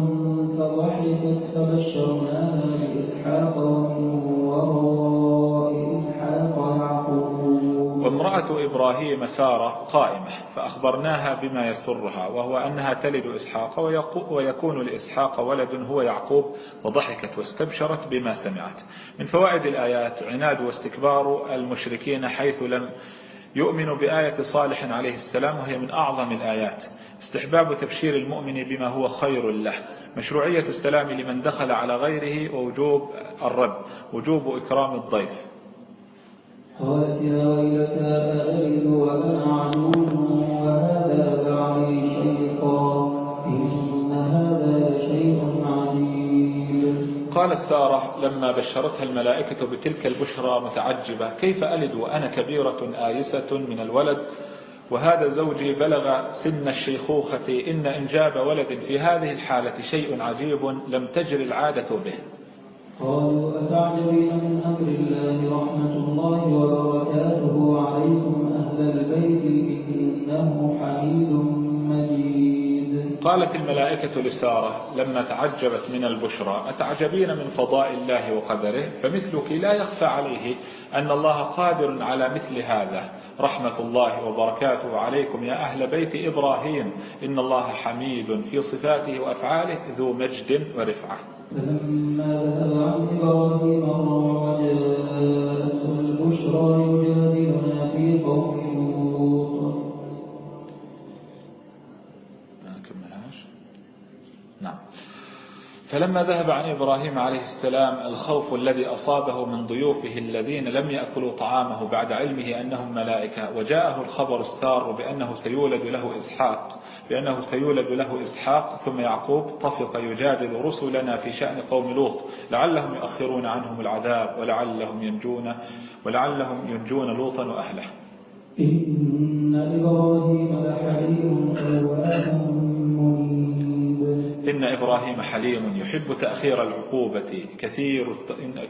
فضحكت فبشرناها بإسحاق ومن وامرأة إبراهيم سارة قائمة فأخبرناها بما يسرها وهو أنها تلد إسحاق ويكون لإسحاق ولد هو يعقوب فضحكت واستبشرت بما سمعت. من فوائد الآيات عناد واستكبار المشركين حيث لم يؤمن بآية صالح عليه السلام وهي من أعظم الآيات. استحباب تبشير المؤمن بما هو خير له مشروعية السلام لمن دخل على غيره ووجوب الرد وجوب إكرام الضيف. قالت يا وأنا وهذا إن هذا لشيء قالت سارة لما بشرتها الملائكة بتلك البشرى متعجبة كيف ألد وأنا كبيرة آيسة من الولد؟ وهذا زوجي بلغ سن الشيخوخة إن إنجاب ولد في هذه الحالة شيء عجيب لم تجر العادة به. قالوا أتعجبين من أمر الله رحمة الله وبركاته عليكم أهل البيت إنه حميد مجيد. قالت الملائكة لسارة لما تعجبت من البشرى أتعجبين من فضاء الله وقدره؟ فمثلك لا يخفى عليه أن الله قادر على مثل هذا. رحمة الله وبركاته عليكم يا أهل بيت إبراهيم إن الله حميد في صفاته وأفعاله ذو مجد ورفعة. فلما ذهب عن إبراهيم الروع وجاءته البشرى يجادلنا فلما ذهب عن إبراهيم عليه السلام الخوف الذي أصابه من ضيوفه الذين لم يأكلوا طعامه بعد علمه أنهم ملائكة وجاءه الخبر السار بأنه سيولد له إسحاق بأنه سيولد له إسحاق ثم يعقوب طفق يجادل رسلنا في شأن قوم لوط لعلهم يؤخرون عنهم العذاب ولعلهم ينجون ولعلهم ينجون لوطا وأهله. إن إبراهيم لحليم إن إبراهيم حليم يحب تأخير العقوبة كثير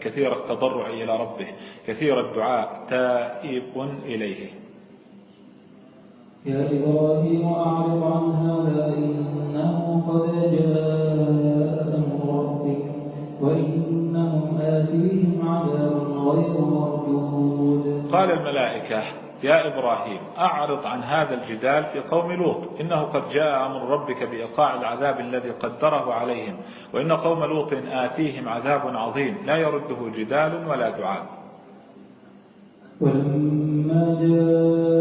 كثير التضرع إلى ربه كثير الدعاء تائب إليه. يا إبراهيم أعرض عن هذا إنه قد جاء أمر ربك وإنهم آتيهم عذاب غير مردود. قال الملائكة يا إبراهيم أعرض عن هذا الجدال في قوم لوط. إنه قد جاء أمر ربك بإيقاع العذاب الذي قدره عليهم وإن قوم لوط آتيهم عذاب عظيم. لا يرده جدال ولا دعاء. ولما جاءت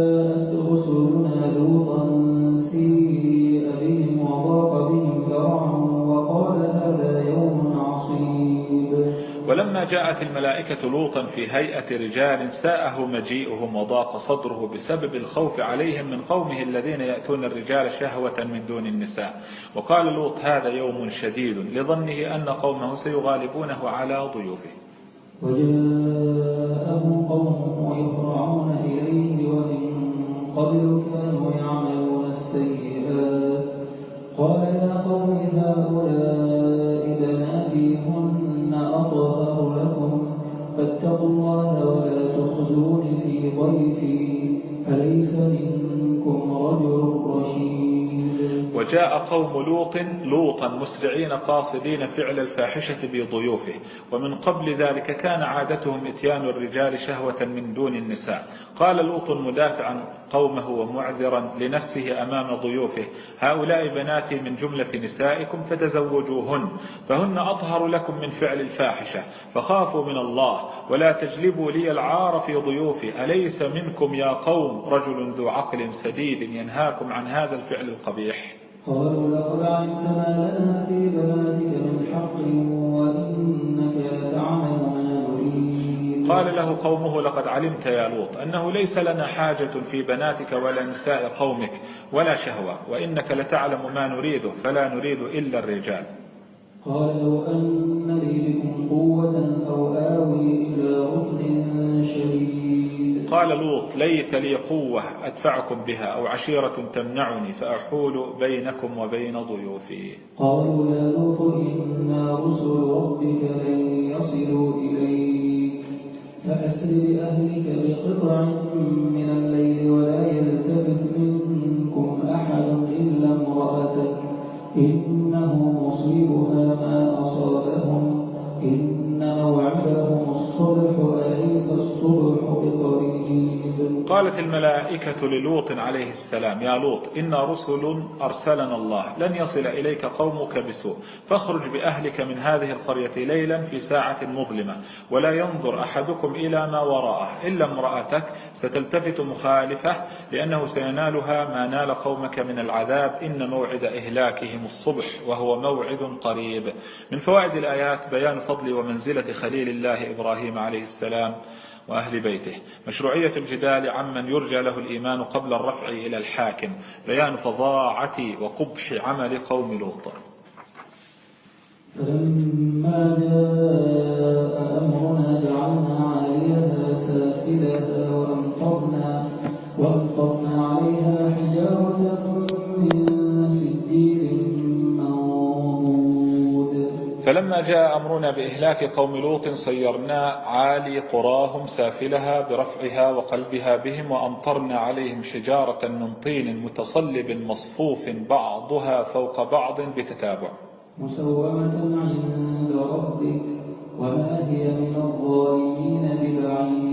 جاءت الملائكة لوطا في هيئة رجال ساءه مجيئهم وضاق صدره بسبب الخوف عليهم من قومه الذين يأتون الرجال شهوة من دون النساء. وقال لوط هذا يوم شديد لظنه أن قومه سيغالبونه على ضيوفه. وجاءه قومه يهرعون إليه ومن قبل كانوا يعملون السيئات. قال يا قوم هؤلاء في وجاء قوم لوط لوطا مسرعين قاصدين فعل الفاحشة بضيوفه. ومن قبل ذلك كان عادتهم إتيان الرجال شهوة من دون النساء. قال لوط مدافعا قومه ومعذرا لنفسه أمام ضيوفه هؤلاء بناتي من جملة نسائكم فتزوجوهن فهن أطهر لكم من فعل الفاحشة فخافوا من الله ولا تجلبوا لي العار في ضيوفي أليس منكم يا قوم رجل ذو عقل سديد ينهاكم عن هذا الفعل القبيح؟ قالوا لقد علمت ما لنا في بناتك من حق وإنك لتعلم ما نريد. قال له قومه لقد علمت يا لوط أنه ليس لنا حاجة في بناتك ولا نساء قومك ولا شهوة وإنك لتعلم ما نريده فلا نريد إلا الرجال. قال لو أن لي بكم قوة أو آوي إلى ركن قال لوط ليت لي قوة أدفعكم بها أو عشيرة تمنعني فأحول بينكم وبين ضيوفي. قالوا يا لوط إنا رسل ربك لن يصلوا إليك. فأسر بأهلك بقطع من الليل قالت الملائكة للوط عليه السلام يا لوط إنا رسل أرسلنا الله لن يصل إليك قومك بسوء فاخرج بأهلك من هذه القرية ليلا في ساعة مظلمة ولا ينظر أحدكم إلى ما وراءه إلا امرأتك ستلتفت مخالفة لأنه سينالها ما نال قومك من العذاب إن موعد إهلاكهم الصبح وهو موعد قريب. من فوائد الآيات بيان فضل ومنزلة خليل الله إبراهيم عليه السلام وأهل بيته. مشروعية الجدال عمن يرجى له الإيمان قبل الرفع إلى الحاكم. بيان فظاعة وقبح عمل قوم لوط. فلما جاء جاء أمرنا بإهلاك قوم لوط صيرنا عالي قراهم سافلها برفعها وقلبها بهم وأمطرنا عليهم حجارة من طين متصلب مصفوف بعضها فوق بعض بتتابع. مسومة عند ربك وما هي من الظالمين ببعيد.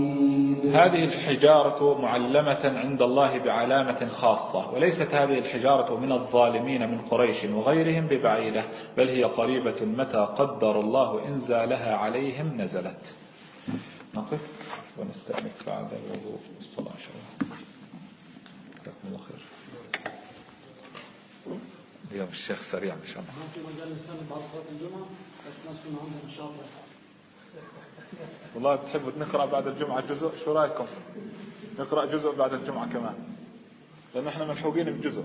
هذه الحجارة معلمة عند الله بعلامة خاصة وليست هذه الحجارة من الظالمين من قريش وغيرهم ببعيدة بل هي قريبة متى قدر الله إنزالها عليهم نزلت. نقف ونستأنف بعد الوضوء. والصلاة إن شاء الله. جزاكم الله خير. اليوم الشيخ سريع إن شاء الله. والله بتحبوا نقرأ بعد الجمعة جزء؟ شو رأيكم؟ نقرأ جزء بعد الجمعة كمان. لأن إحنا ملحوقين بجزء.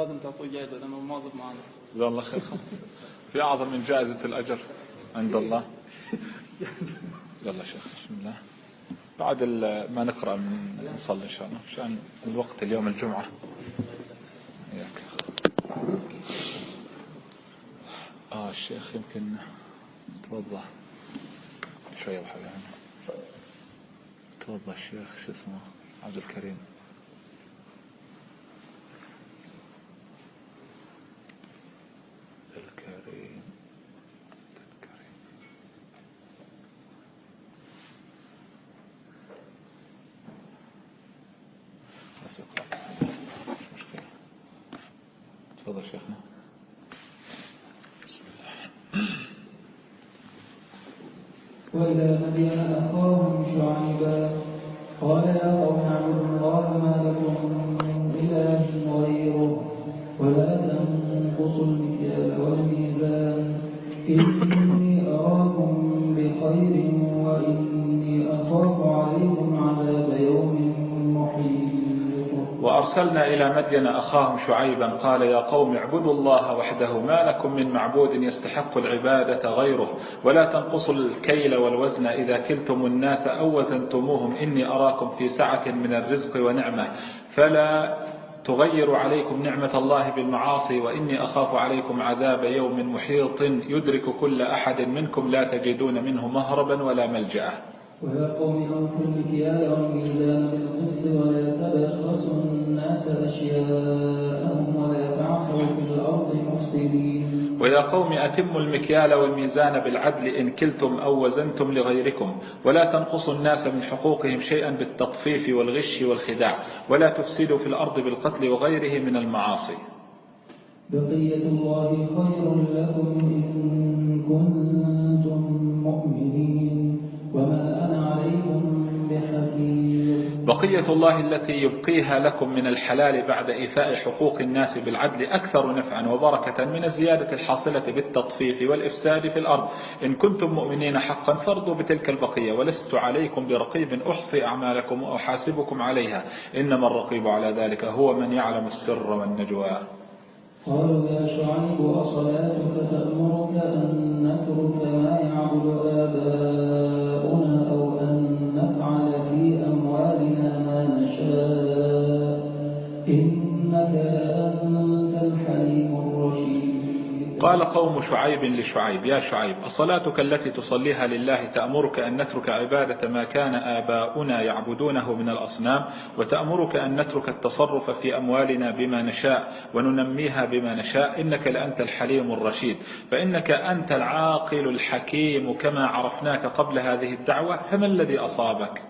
لازم تعطوه جائزة لأنه مواظب معنا. جزاه الله خير. في أعظم من جائزة الأجر عند الله. يلا شيخ بسم الله. بعد ما نقرأ نصلي إن شاء الله. عشان الوقت اليوم الجمعة. آه الشيخ يمكن توضح. شوية بحاجة. توضح الشيخ شو اسمه؟ عبد الكريم. وأرسلنا إلى مدين أخاهم شعيبا قال يا قوم اعبدوا الله وحده ما لكم من معبود يستحق العبادة غيره ولا تنقصوا الكيل والوزن إذا كلتم الناس أو وزنتموهم إني أراكم في سعة من الرزق ونعمة فلا تغير عليكم نعمة الله بالمعاصي وإني أخاف عليكم عذاب يوم محيط يدرك كل أحد منكم لا تجدون منه مهربا ولا ملجأ ويا قوم أوفوا المكيال والميزان بالقسط ولا تبخسوا الناس أشياءهم ولا تعثوا في الأرض مفسدين. ويا قوم أتموا المكيال والميزان بالعدل إن كلتم أو وزنتم لغيركم. ولا تنقصوا الناس من حقوقهم شيئا بالتطفيف والغش والخداع. ولا تفسدوا في الأرض بالقتل وغيره من المعاصي. بقية الله خير لكم إن كنتم مؤمنين. بقية الله التي يبقيها لكم من الحلال بعد إيفاء حقوق الناس بالعدل أكثر نفعا وبركة من الزيادة الحاصلة بالتطفيف والإفساد في الأرض. إن كنتم مؤمنين حقا فارضوا بتلك البقية ولست عليكم برقيب أحصي أعمالكم وأحاسبكم عليها. إنما الرقيب على ذلك هو من يعلم السر والنجوى. قالوا يا شعيب وصلاتك تأمرك أن نترك ما يعبد آباؤنا أو أن نفعل في أموالنا إنك لأنت الحليم الرشيد. قال قوم شعيب لشعيب. يا شعيب أصلاتك التي تصليها لله تأمرك أن نترك عبادة ما كان آباؤنا يعبدونه من الأصنام وتأمرك أن نترك التصرف في أموالنا بما نشاء وننميها بما نشاء. إنك لأنت الحليم الرشيد. فإنك أنت العاقل الحكيم كما عرفناك قبل هذه الدعوة فما الذي أصابك؟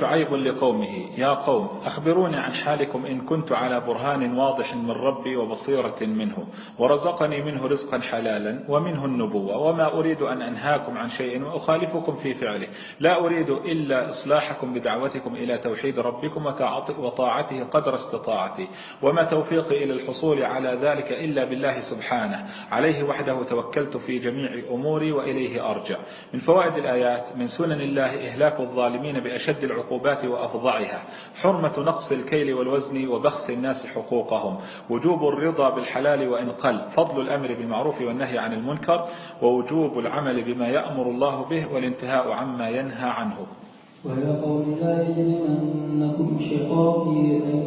شعيب لقومه يا قوم أخبروني عن حالكم إن كنت على برهان واضح من ربي وبصيرة منه ورزقني منه رزقا حلالا ومنه النبوة وما أريد أن أنهاكم عن شيء وأخالفكم في فعله لا أريد إلا إصلاحكم بدعوتكم إلى توحيد ربكم وطاعته قدر استطاعتي وما توفيقي إلى الحصول على ذلك إلا بالله سبحانه عليه وحده توكلت في جميع أموري وإليه أرجع. من فوائد الآيات من سنن الله إهلاك الظالمين بأشد العقوبات وأفظعها حرمة نقص الكيل والوزن وبخس الناس حقوقهم. وجوب الرضا بالحلال وإن قل. فضل الأمر بالمعروف والنهي عن المنكر. ووجوب العمل بما يأمر الله به والانتهاء عما ينهى عنه. ويا قوم لا يجرمنكم شقاقي أن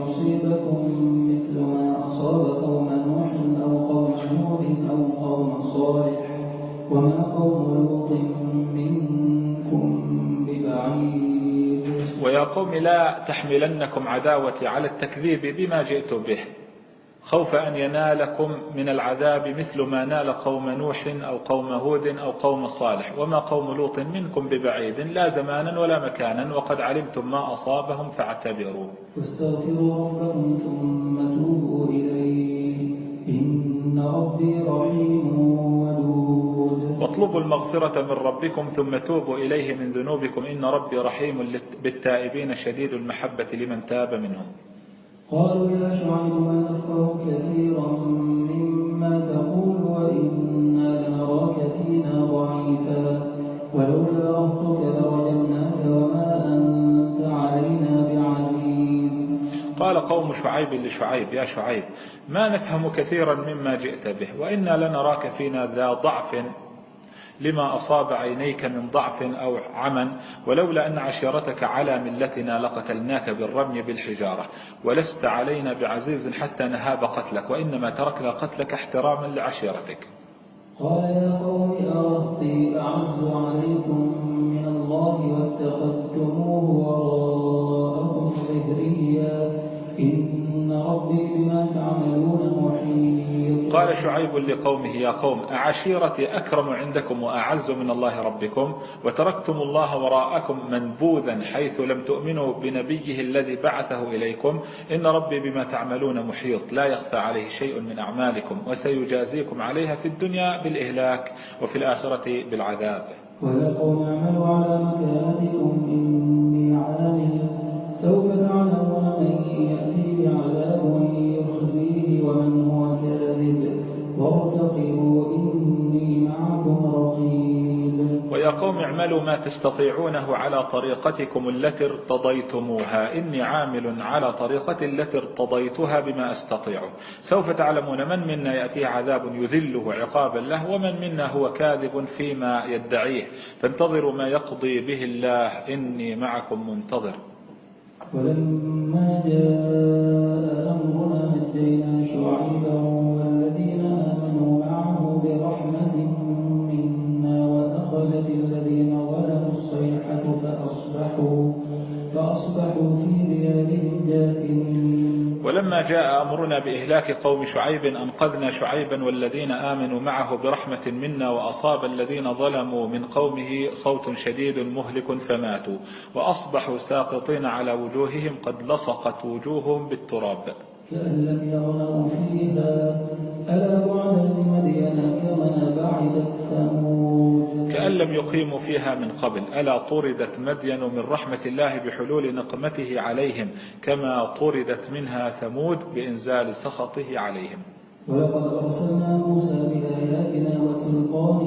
يصيبكم مثل ما أصاب قوم نوح أو قوم نوح أو قوم صالح. وما قوم لوط منكم قوم لا تحملنكم عداوتي على التكذيب بما جئت به. خوف أن ينالكم من العذاب مثل ما نال قوم نوح أو قوم هود أو قوم صالح. وما قوم لوط منكم ببعيد لا زمانا ولا مكانا وقد علمتم ما أصابهم فاعتبروا. واستغفروا ربكم ثم توبوا إليه. إن ربي رحيم واطلبوا المغفرة من ربكم ثم توبوا إليه من ذنوبكم. إن ربي رحيم بالتائبين شديد المحبة لمن تاب منهم. قالوا يا شعيب ما نفقه كثيرا مما تقول وإنا لنراك فينا ضعيفا. ولولا رهطك لرجمناك وما أنت علينا بعزيز. قال قوم شعيب لشعيب يا شعيب ما نفهم كثيرا مما جئت به وإنا لنراك فينا ذا ضعف لما أصاب عينيك من ضعف أو عمى ولولا أن عشيرتك على ملتنا لقتلناك بالرمي بالحجارة ولست علينا بعزيز حتى نهاب قتلك وإنما تركنا قتلك احتراما لعشيرتك. قال يا قوم أرهطي أعز عليكم من الله واتخذتموه وراءكم ظهريا إن ربي بما تعملون محيط قال شعيب لقومه يا قوم أعشيرتي أكرم عندكم وأعز من الله ربكم وتركتم الله وراءكم منبوذا حيث لم تؤمنوا بنبيه الذي بعثه إليكم إن ربي بما تعملون محيط لا يخفى عليه شيء من أعمالكم وسيجازيكم عليها في الدنيا بالإهلاك وفي الآخرة بالعذاب. ويا قوم اعملوا على مكانتكم إني عامل سوف تعلمون من يأتيه عذاب يخزيه ومن هو ويا قوم اعملوا ما تستطيعونه على طريقتكم التي ارتضيتموها. إني عامل على طريقة التي ارتضيتها بما أستطيع. سوف تعلمون من منا يأتيه عذاب يذله عقابا له ومن منا هو كاذب فيما يدعيه. فانتظروا ما يقضي به الله. إني معكم منتظر. ولما جاء أمرنا نجينا ولما جاء أمرنا بإهلاك قوم شعيب أنقذنا شعيبا والذين آمنوا معه برحمة منا وأصاب الذين ظلموا من قومه صوت شديد مهلك فماتوا وأصبحوا ساقطين على وجوههم قد لصقت وجوههم بالتراب. كأن لم يغنوا فيها ألا بعدا لمدين كما لم يقيموا فيها من قبل. ألا طردت مدين من رحمة الله بحلول نقمته عليهم كما طردت منها ثمود بإنزال سخطه عليهم. ولقد أرسلنا موسى بآياتنا وسلطان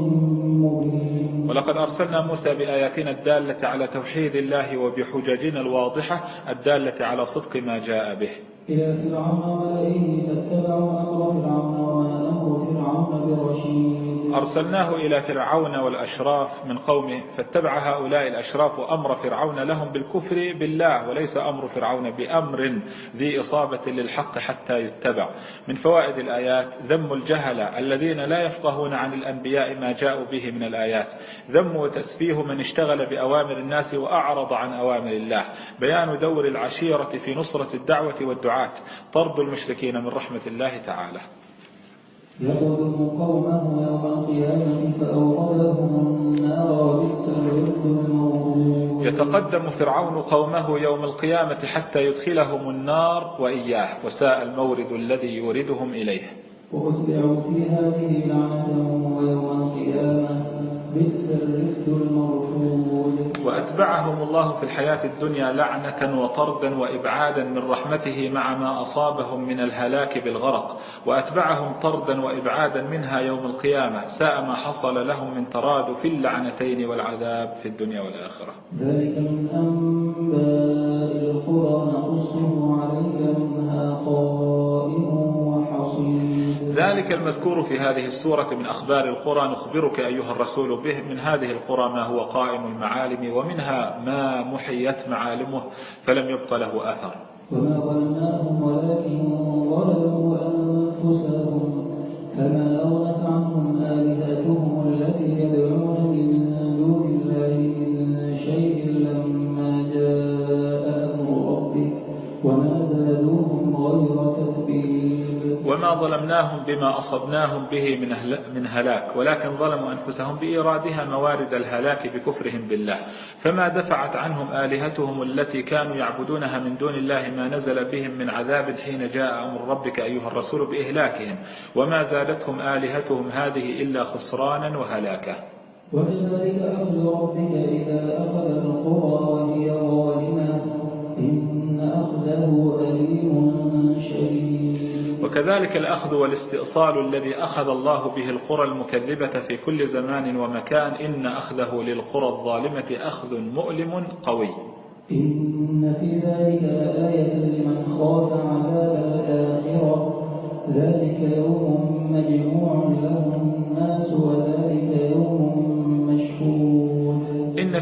مبين. ولقد أرسلنا موسى بآياتنا الدالة على توحيد الله وبحججنا الواضحة الدالة على صدق ما جاء به. إلى فرعون وملئه فاتبعوا أمر فرعون وما أمر فرعون برشيد. أرسلناه إلى فرعون والأشراف من قومه فاتبع هؤلاء الأشراف أمر فرعون لهم بالكفر بالله وليس أمر فرعون بأمر ذي إصابة للحق حتى يتبع. من فوائد الآيات ذم الجهلة الذين لا يفقهون عن الأنبياء ما جاءوا به من الآيات. ذم وتسفيه من اشتغل بأوامر الناس وأعرض عن أوامر الله. بيان دور العشيرة في نصرة الدعوة والدعاة. طرد المشركين من رحمة الله تعالى. يقدم قومه يوم القيامة فأوردهم النار وبئس الورد المورود يتقدم فرعون قومه يوم القيامة حتى يدخلهم النار وإياه وساء المورد الذي يوردهم إليه. وأتبعوا في هذه لعنة ويوم القيامة بئس الرفد المرفود وأتبعهم الله في الحياة الدنيا لعنة وطردا وإبعادا من رحمته مع ما أصابهم من الهلاك بالغرق. وأتبعهم طردا وإبعادا منها يوم القيامة. ساء ما حصل لهم من ترادف اللعنتين والعذاب في الدنيا والآخرة. ذلك من أنباء القرى نقصه عليك منها ذلك المذكور في هذه السورة من أخبار القرى. نخبرك أيها الرسول به من هذه القرى ما هو قائم المعالم ومنها ما محيت معالمه فلم يبق له أثر. وما ظلمناهم ولكن ظلموا أنفسهم فما أغنت عنهم آلهتهم التي وما ظلمناهم بما أصبناهم به من هلاك ولكن ظلموا أنفسهم بإيرادها موارد الهلاك بكفرهم بالله. فما دفعت عنهم آلهتهم التي كانوا يعبدونها من دون الله ما نزل بهم من عذاب حين جاء أمر ربك أيها الرسول بإهلاكهم. وما زادتهم آلهتهم هذه إلا خسرانا وهلاكا. وكذلك أخذ ربك إذا أخذ القرى وهي ظالمة. إن أخذه أليم شديد. وكذلك الأخذ والاستئصال الذي أخذ الله به القرى المكذبة في كل زمان ومكان إن أخذه للقرى الظالمة أخذ مؤلم قوي. إن في ذلك لآية لمن خاف عذاب الآخرة. ذلك يوم مجموع له الناس وذلك يوم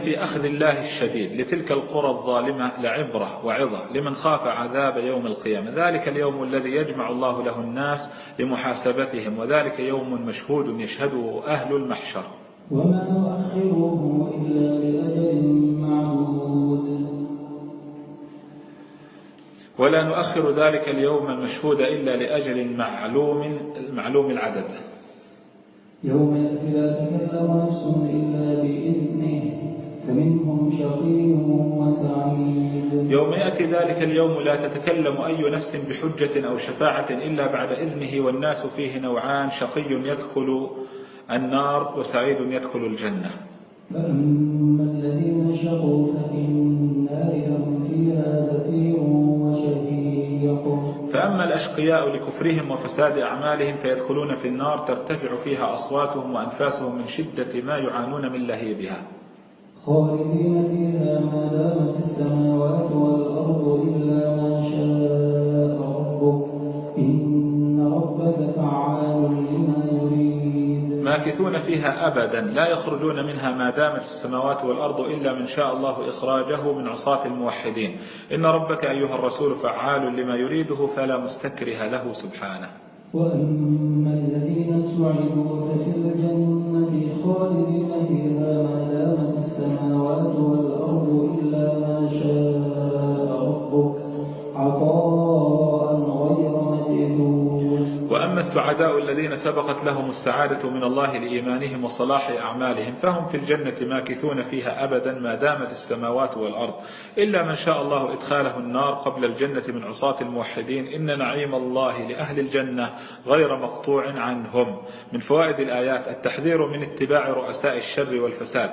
في أخذ الله الشديد لتلك القرى الظالمة لعبرة وعظة لمن خاف عذاب يوم القيامة. ذلك اليوم الذي يجمع الله له الناس لمحاسبتهم وذلك يوم مشهود يشهده أهل المحشر. وما نؤخره إلا لأجل معدود. ولا نؤخر ذلك اليوم المشهود إلا لأجل معلوم معلوم العدد. يوم لا تكلم نفس إلا بإذنه. فمنهم شقي وسعيد. يوم يأتي ذلك اليوم لا تتكلم أي نفس بحجة أو شفاعة إلا بعد إذنه والناس فيه نوعان شقي يدخل النار وسعيد يدخل الجنة. فأما الذين شقوا ففي النار لهم فيها زفير وشهيق فأما الأشقياء لكفرهم وفساد أعمالهم فيدخلون في النار ترتفع فيها أصواتهم وأنفاسهم من شدة ما يعانون من لهيبها. خالدين فيها ما دامت السماوات والأرض إلا ما شاء ربك. إن ربك فعال لما يريد. ماكثون فيها أبدا. لا يخرجون منها ما دامت السماوات والأرض إلا من شاء الله إخراجه من عصاة الموحدين. إن ربك أيها الرسول فعال لما يريده فلا مستكره له سبحانه. وأما الذين سعدوا ففي الجنة خالدين فيها ما السعداء الذين سبقت لهم السعادة من الله لإيمانهم وصلاح أعمالهم فهم في الجنة ماكثون فيها أبدا ما دامت السماوات والأرض إلا من شاء الله إدخاله النار قبل الجنة من عصاة الموحدين إن نعيم الله لأهل الجنة غير مقطوع عنهم. من فوائد الآيات التحذير من اتباع رؤساء الشر والفساد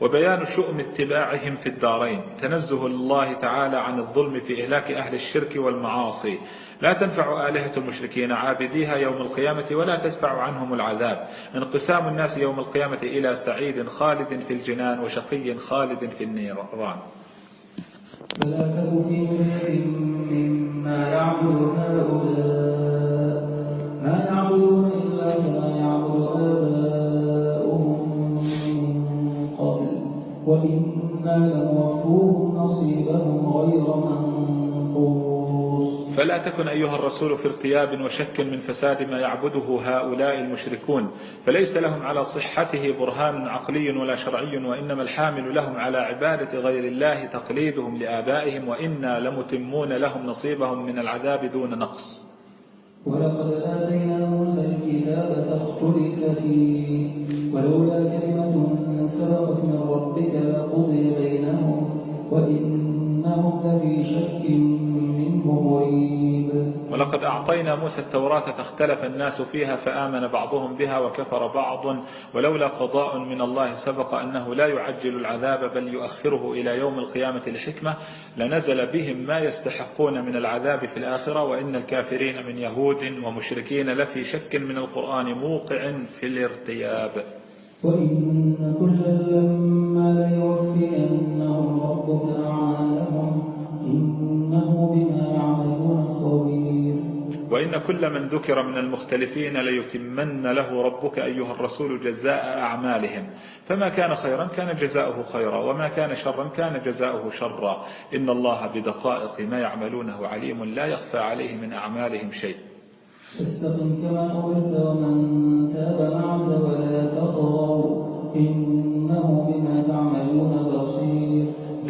وبيان شؤم اتباعهم في الدارين تنزه الله تعالى عن الظلم في إهلاك أهل الشرك والمعاصي لا تنفع آلهة المشركين عابديها يوم القيامة ولا تدفع عنهم العذاب. انقسام الناس يوم القيامة إلى سعيد خالد في الجنان وشقي خالد في النيران. فلا تك مما يعبد هؤلاء ما يعبدون إلا كما يعبد آباؤهم من قبل. وإنا لنوفوهم نصيبهم غير منقوص. فلا تكن أيها الرسول في ارتياب وشك من فساد ما يعبده هؤلاء المشركون فليس لهم على صحته برهان عقلي ولا شرعي وإنما الحامل لهم على عبادة غير الله تقليدهم لآبائهم وإنا لمتمون لهم نصيبهم من العذاب دون نقص. ولقد آتينا موسى الكتاب فاختلف فيه ولولا كلمة سبقت من ربك لقضي بينهم وإنهم لفي شك منه مريب. ولقد أعطينا موسى التوراة فاختلف الناس فيها فآمن بعضهم بها وكفر بعض ولولا قضاء من الله سبق أنه لا يعجل العذاب بل يؤخره إلى يوم القيامة لحكمة لنزل بهم ما يستحقون من العذاب في الآخرة وإن الكافرين من يهود ومشركين لفي شك من القرآن موقع في الارتياب. وإن كلا وإن كل من ذكر من المختلفين ليتمن له ربك أيها الرسول جزاء أعمالهم. فما كان خيرا كان جزاؤه خيرا وما كان شرا كان جزاؤه شرا. إن الله بدقائق ما يعملونه عليم لا يخفى عليه من أعمالهم شيء. فاستقم كما أمرت ومن تاب معك ولا تطغوا إنه بما تعملون بصير.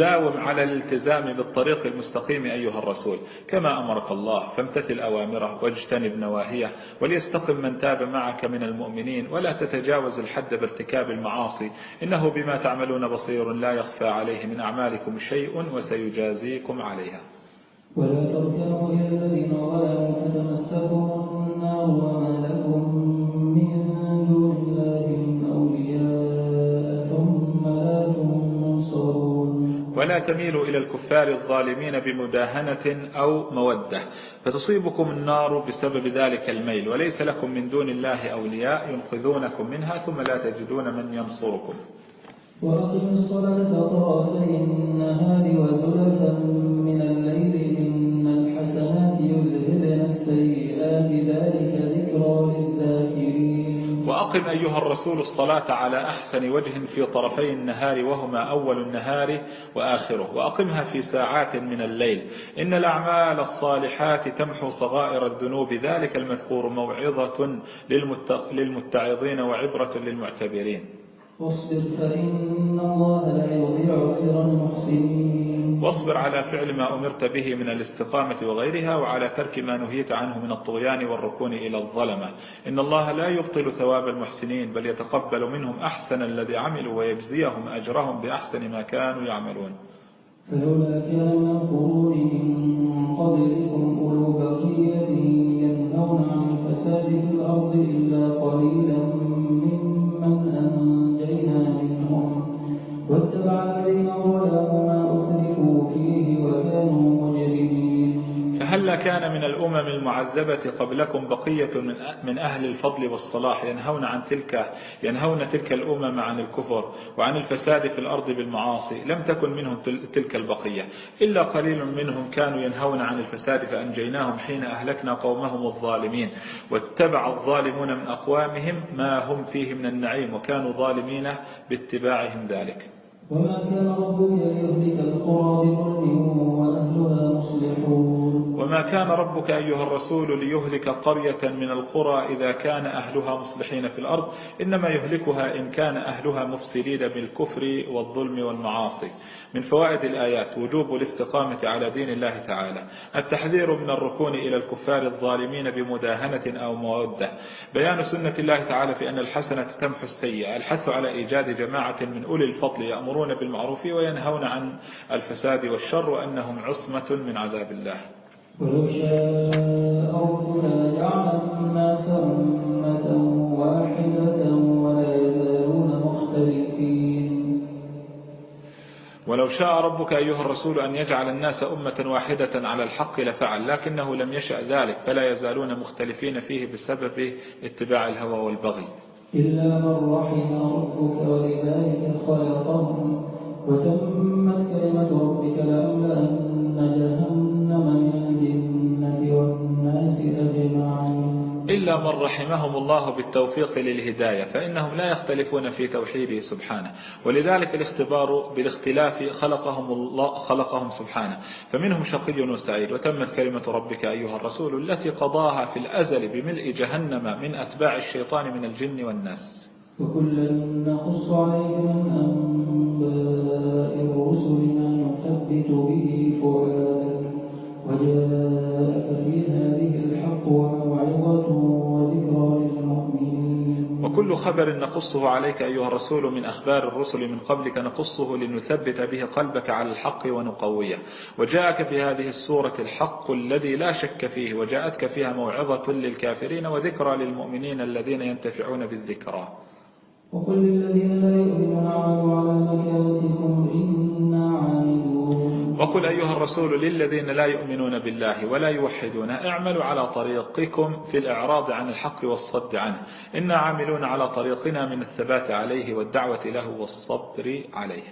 داوم على الالتزام بالطريق المستقيم أيها الرسول. كما أمرك الله فامتثل أوامره واجتنب نواهيه وليستقم من تاب معك من المؤمنين ولا تتجاوز الحد بارتكاب المعاصي. إنه بما تعملون بصير لا يخفى عليه من أعمالكم شيء وسيجازيكم عليها. ولا تركنوا إلى الذين ظلموا فتمسكوا النار وما لكم ولا تميلوا إلى الكفار الظالمين بمداهنة أو مودة. فتصيبكم النار بسبب ذلك الميل وليس لكم من دون الله أولياء ينقذونكم منها ثم لا تجدون من ينصركم. وأقم الصلاة طرفي النهار وزلفا من الليل إن الحسنات يذهبن السيئات ذلك ذكرى للذاكرين وأقم أيها الرسول الصلاة على أحسن وجه في طرفي النهار وهما أول النهار وآخره وأقمها في ساعات من الليل. إن الأعمال الصالحات تمحو صغائر الذنوب ذلك المذكور موعظة للمتعظين وعبرة للمعتبرين. واصبر فإن الله لا يضيع أجر المحسنين. واصبر على فعل ما أمرت به من الاستقامة وغيرها وعلى ترك ما نهيت عنه من الطغيان والركون إلى الظلمة. إن الله لا يبطل ثواب المحسنين بل يتقبل منهم أحسن الذي عملوا ويجزيهم أجرهم بأحسن ما كانوا يعملون. فلولا كان من القرون من قبلكم أولو بقية ينهون عن الفساد في الأرض إلا قليلا. كان من الأمم المعذبة قبلكم بقية من أهل الفضل والصلاح ينهون عن تلك ينهون تلك الأمم عن الكفر وعن الفساد في الأرض بالمعاصي. لم تكن منهم تلك البقية. إلا قليل منهم كانوا ينهون عن الفساد فأنجيناهم حين أهلكنا قومهم الظالمين. واتبع الظالمون من أقوامهم ما هم فيه من النعيم وكانوا ظالمين باتباعهم ذلك. وما كان ربك ليهلك القرى بظلم وأهلها مصلحون. وما كان ربك أيها الرسول ليهلك قرية من القرى إذا كان أهلها مصلحين في الأرض. إنما يهلكها إن كان أهلها مفسدين بالكفر والظلم والمعاصي. من فوائد الآيات وجوب الاستقامة على دين الله تعالى. التحذير من الركون إلى الكفار الظالمين بمداهنة أو مودة. بيان سنة الله تعالى في أن الحسنة تمحو السيئة. الحث على إيجاد جماعة من أولي الفضل يأمرون بالمعروف وينهون عن الفساد والشر وأنهم عصمة من عذاب الله. ولو شاء ربنا لجعل الناس أمة واحدة ولا يزالون مختلفين. ولو شاء ربك أيها الرسول أن يجعل الناس أمة واحدة على الحق لفعل لكنه لم يشأ ذلك فلا يزالون مختلفين فيه بسبب اتباع الهوى والبغي. إلا من رحم ربك ولذلك خلقهم وتمت كلمة ربك لأملأن جهنم من إلا من رحمهم الله بالتوفيق للهداية فإنهم لا يختلفون في توحيده سبحانه. ولذلك الاختبار بالاختلاف خلقهم الله خلقهم سبحانه. فمنهم شقي وسعيد وتمت كلمة ربك أيها الرسول التي قضاها في الأزل بملء جهنم من أتباع الشيطان من الجن والناس. وكلا نقص عليك من أنباء الرسل ما نثبت به فؤادك. وجاءك وكل خبر نقصه عليك أيها الرسول من أخبار الرسل من قبلك نقصه لنثبت به قلبك على الحق ونقويه. وجاءك في هذه السورة الحق الذي لا شك فيه وجاءتك فيها موعظة للكافرين وذكرى للمؤمنين الذين ينتفعون بالذكرى. وقل للذين لا يؤمنون على مكانتكم إنا عاملون وقل أيها الرسول للذين لا يؤمنون بالله ولا يوحدون اعملوا على طريقكم في الإعراض عن الحق والصد عنه. إنا عاملون على طريقنا من الثبات عليه والدعوة له والصبر عليه.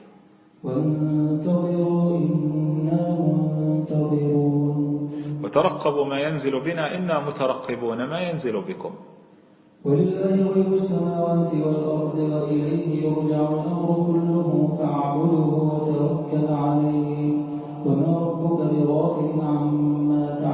وانتظروا إنا منتظرون. وترقبوا ما ينزل بنا إنا مترقبون ما ينزل بكم. ولله غيب السماوات والأرض وإليه يرجع الأمر كله فاعبده وتوكل عليه. وما ربك بغافل عما تعملون.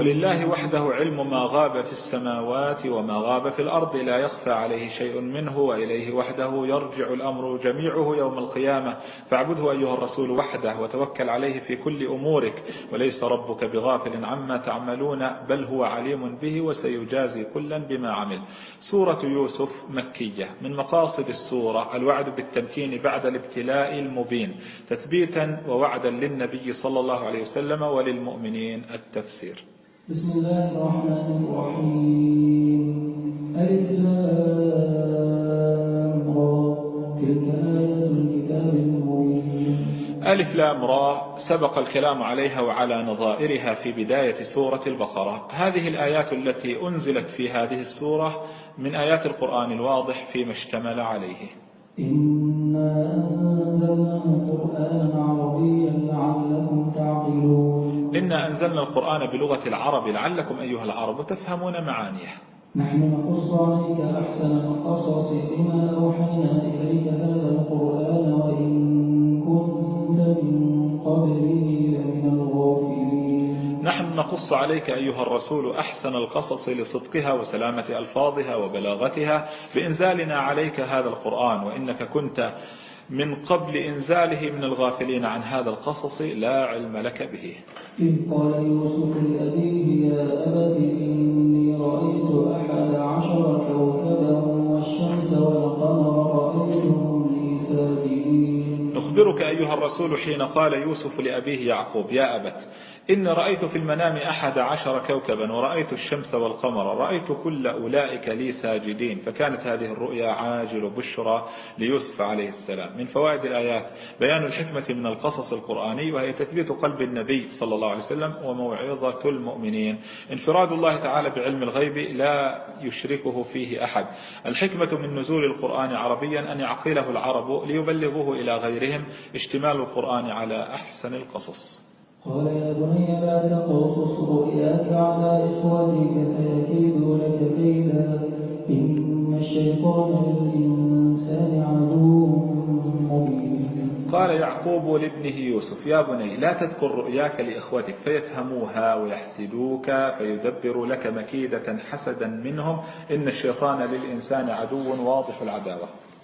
ولله وحده علم ما غاب في السماوات وما غاب في الأرض لا يخفى عليه شيء منه وإليه وحده يرجع الأمر جميعه يوم القيامة. فاعبده أيها الرسول وحده وتوكل عليه في كل أمورك وليس ربك بغافل عما تعملون بل هو عليم به وسيجازي كلا بما عمل. سورة يوسف مكية من مقاصد السورة الوعد بالتمكين بعد الابتلاء المبين تثبيتا ووعدا للنبي صلى الله عليه وسلم وللمؤمنين التفسير. بسم الله الرحمن الرحيم. ألف لام را. تلك آيات الكتاب المبين. ألف لام را سبق الكلام عليها وعلى نظائرها في بداية سورة البقرة. هذه الآيات التي أنزلت في هذه السورة من آيات القرآن الواضح فيما اشتمل عليه. إنا أنزلناه قرآنا إنا أنزلنا القرآن بلغة العرب لعلكم أيها العرب تفهمون معانيه. نحن نقص عليك أحسن القصص بما أوحينا إليك هذا القرآن وإن كنت من قبله لمن الغافلين. نحن نقص عليك أيها الرسول أحسن القصص لصدقها وسلامة ألفاظها وبلاغتها بإنزالنا عليك هذا القرآن وإنك كنت من قبل إنزاله من الغافلين عن هذا القصص لا علم لك به. إذ قال يوسف لأبيه يا أبت إني رأيت أحد عشر كوكبا والشمس والقمر رأيتهم لي ساجدين نخبرك أيها الرسول حين قال يوسف لأبيه يعقوب يا أبت إن رأيت في المنام أحد عشر كوكبا ورأيت الشمس والقمر رأيت كل أولئك لي ساجدين فكانت هذه الرؤيا عاجل بشرى ليوسف عليه السلام. من فوائد الآيات بيان الحكمة من القصص القرآني وهي تثبيت قلب النبي صلى الله عليه وسلم وموعظة المؤمنين. انفراد الله تعالى بعلم الغيب لا يشركه فيه أحد. الحكمة من نزول القرآن عربيا أن يعقله العرب ليبلغوه إلى غيرهم اشتمال القرآن على أحسن القصص. قال يا بني لا تقصص رؤياك على إخوتك فيكيدوا لك كيدا؟ إن الشيطان للإنسان عدو مبين. قال يعقوب لابنه يوسف يا بني لا تذكر رؤياك لإخوتك فيفهموها ويحسدوك فيدبر لك مكيدة حسدا منهم. إن الشيطان للإنسان عدو واضح العداوة.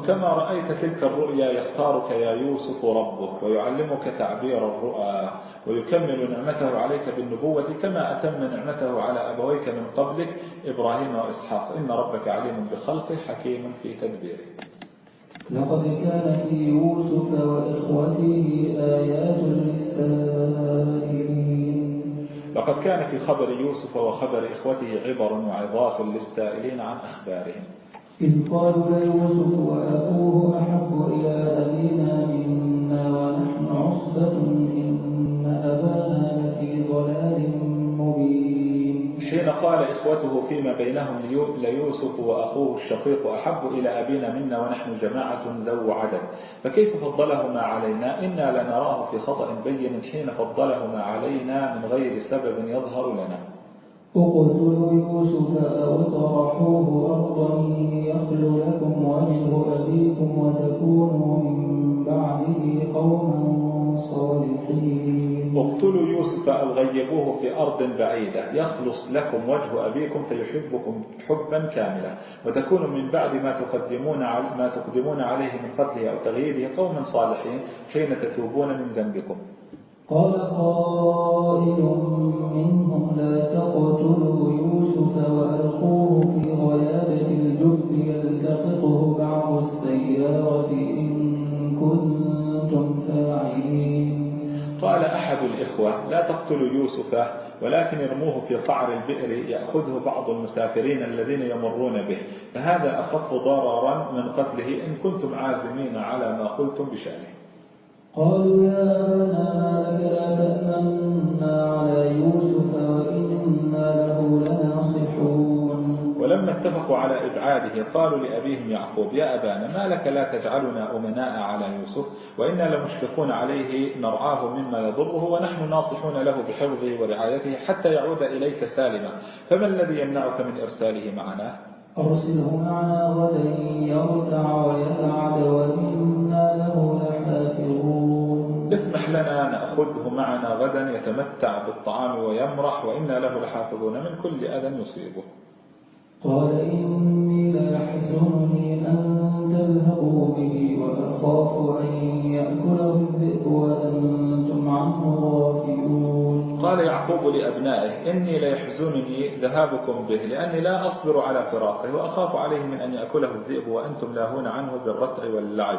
وكما رأيت تلك الرؤيا يختارك يا يوسف ربك ويعلمك تعبير الرؤى ويكمل نعمته عليك بالنبوة كما أتم نعمته على أبويك من قبلك إبراهيم وإسحاق. إن ربك عليم بخلقه حكيم في تدبيره. لقد كان في يوسف وإخوته آيات للسائلين. لقد كان في خبر يوسف وخبر إخوته عبر وعظات للسائلين عن أخبارهم. إذ قالوا ليوسف وأخوه أحب إلى أبينا منا ونحن عصبة إن أبانا لفي ضلال مبين. حين قال إخوته فيما بينهم ليو- ليوسف وأخوه الشقيق أحب إلى أبينا منا ونحن جماعة ذو عدد فكيف فضلهما علينا؟ إنا لنراه في خطأ بين حين فضلهما علينا من غير سبب يظهر لنا. اقتلوا يوسف أو اطرحوه أرضا يخل لكم وجه أبيكم وتكونوا من بعده قوما الصالحين اقتلوا يوسف أو غيبوه في أرض بعيدة. يخلص لكم وجه أبيكم فيحبكم حبا كاملا. وتكونوا من بعد ما تقدمون ما تقدمون عليه من قتله أو تغييره قوما صالحين حين تتوبون من ذنبكم. قال قائل منهم لا تقتلوا يوسف وألقوه في غيابة الجب يلتقطه بعض السيارة إن كنتم فاعلين. قال أحد الإخوة لا تقتلوا يوسف ولكن ارموه في قعر البئر يأخذه بعض المسافرين الذين يمرون به فهذا أخف ضررا من قتله إن كنتم عازمين على ما قلتم بشأنه. قالوا يا أبانا ما لك لا تأمنا على يوسف وإنا له لناصحون ولما اتفقوا على إبعاده قالوا لأبيهم يعقوب يا أبانا ما لك لا تجعلنا أمناء على يوسف وإنا لمشفقون عليه نرعاه مما يضره ونحن ناصحون له بحفظه ورعايته حتى يعود إليك سالما. فما الذي يمنعك من إرساله معنا؟ أرسله معنا غدا يرتع ويلعب وإنا له لحافظون. اسمح لنا نأخذه معنا غدا يتمتع بالطعام ويمرح وإنا له لحافظون من كل أذى يصيبه. قال إني ليحزنني أن تذهبوا به وأخاف أن يأكله الذئب وأنتم عنه غافلون. قال يعقوب لأبنائه إني ليحزنني ذهابكم به لأني لا أصبر على فراقه وأخاف عليه من أن يأكله الذئب وأنتم لاهون عنه بالرتع واللعب.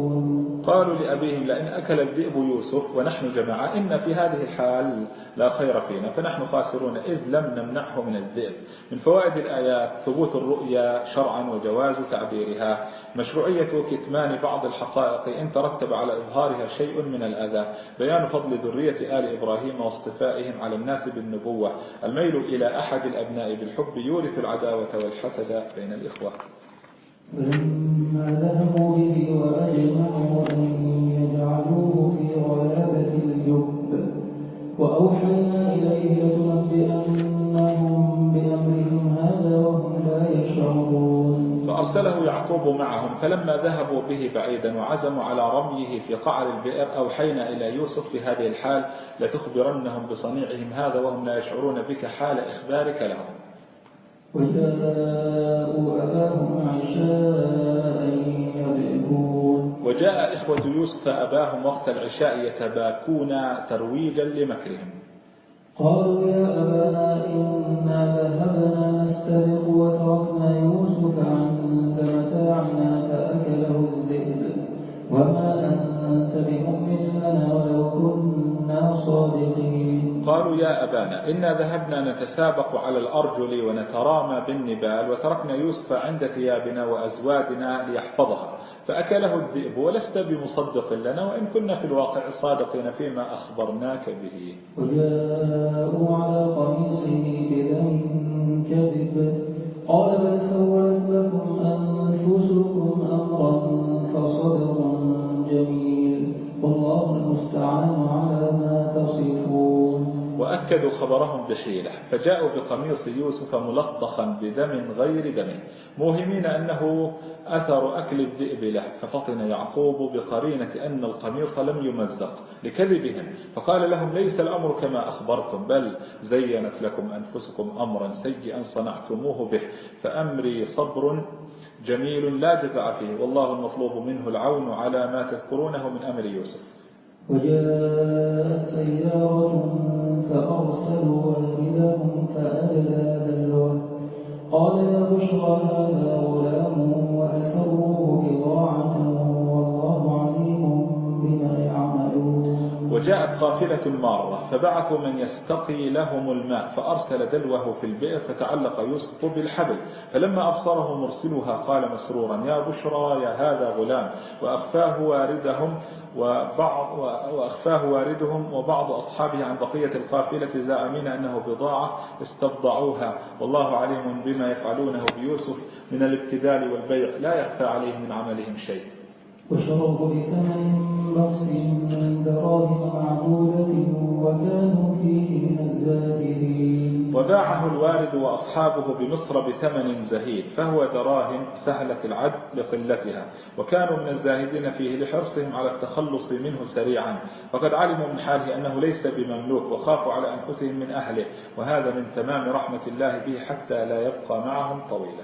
قالوا لأبيهم لئن أكل الذئب يوسف ونحن جماعة إن في هذه الحال لا خير فينا فنحن خاسرون إذ لم نمنعه من الذئب. من فوائد الآيات ثبوت الرؤيا شرعا وجواز تعبيرها مشروعية كتمان بعض الحقائق إن ترتب على إظهارها شيء من الأذى بيان فضل ذرية آل إبراهيم واصطفائهم على الناس بالنبوة الميل إلى أحد الأبناء بالحب يورث العداوة والحسد بين الإخوة. ذهبوا به أن يجعلوه في الجب. وأوحينا إليه لتنبئنهم بأمرهم هذا وهم لا يشعرون. فأرسله يعقوب معهم فلما ذهبوا به بعيدا وعزموا على رميه في قعر البئر أوحينا إلى يوسف في هذه الحال لتخبرنهم بصنيعهم هذا وهم لا يشعرون بك حال إخبارك لهم. وجاءوا أباهم عشاء يبكون. وجاء إخوة يوسف أباهم وقت العشاء يتباكون ترويجا لمكرهم. قالوا يا أبانا إنا ذهبنا نستبق وتركنا يوسف عند متاعنا. يا أبانا إنا ذهبنا نتسابق على الأرجل ونترامى بالنبال وتركنا يوسف عند ثيابنا وأزوادنا ليحفظها فأكله الذئب ولست بمصدق لنا وإن كنا في الواقع صادقين فيما أخبرناك به. وجاءوا على قميصه بدم كذب قال بل سولت لكم أنفسكم أمرا فصبر وأكدوا خبرهم بحيلة فجاءوا بقميص يوسف ملطخا بدم غير دمه موهمين أنه أثر أكل الذئب له ففطن يعقوب بقرينة أن القميص لم يمزق لكذبهم فقال لهم ليس الأمر كما أخبرتم بل زينت لكم أنفسكم أمرا سيئا صنعتموه به فأمري صبر جميل لا جزع فيه والله المطلوب منه العون على ما تذكرونه من أمر يوسف. وجاءت سيارة فأرسلوا والدهم فأدلى دلوه قال يا بشرى هذا غلام وأسروه بضاعة والله عليم بما وجاءت قافلة مارة فبعثوا من يستقي لهم الماء فأرسل دلوه في البئر فتعلق يوسف بالحبل فلما أبصره مرسلها قال مسرورا يا بشرى يا هذا غلام. وأخفاه واردهم وبعض وأخفاه واردهم وبعض أصحابه عن بقية القافلة زاعمين أنه بضاعة استبضعوها. والله عليم بما يفعلونه بيوسف من الابتذال والبيع لا يخفى عليه من عملهم شيء. وشروا بثمن بخس دراهم معدودة وكانوا فيه من الزاهدين وباعه الوالد وأصحابه بمصر بثمن زهيد فهو دراهم سهلة العد لقلتها وكانوا من الزاهدين فيه لحرصهم على التخلص منه سريعا وقد علموا من حاله أنه ليس بمملوك وخافوا على أنفسهم من أهله وهذا من تمام رحمة الله به حتى لا يبقى معهم طويلا.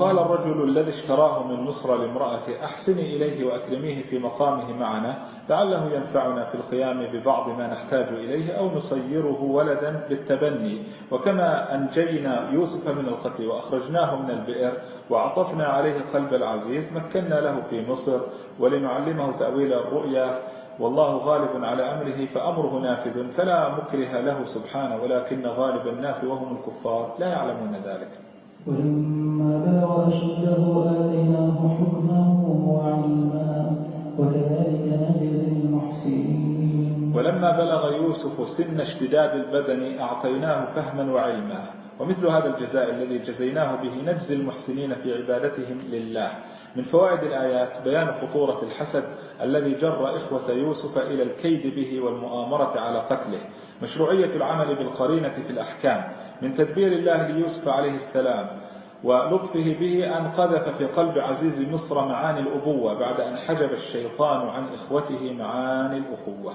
وقال الرجل الذي اشتراه من مصر لامرأته أحسني إليه وأكرميه في مقامه معنا لعله ينفعنا في القيام ببعض ما نحتاج إليه أو نصيره ولدا بالتبني وكما أنجينا يوسف من القتل وأخرجناه من البئر وعطفنا عليه قلب العزيز مكنا له في مصر ولنعلمه تأويل الرؤيا. والله غالب على أمره فأمره نافذ فلا مكره له سبحانه ولكن غالب الناس وهم الكفار. لا يعلمون ذلك. ولما بلغ أشده آتيناه حكما وعلما وكذلك نجزي المحسنين. ولما بلغ يوسف سن اشتداد البدن أعطيناه فهما وعلما ومثل هذا الجزاء الذي جزيناه به نجزي المحسنين في عبادتهم لله. من فوائد الآيات بيان خطورة الحسد الذي جر إخوة يوسف إلى الكيد به والمؤامرة على قتله. مشروعية العمل بالقرينة في الأحكام. من تدبير الله ليوسف عليه السلام ولطفه به أن قذف في قلب عزيز مصر معاني الأبوة بعد أن حجب الشيطان عن إخوته معاني الأخوة.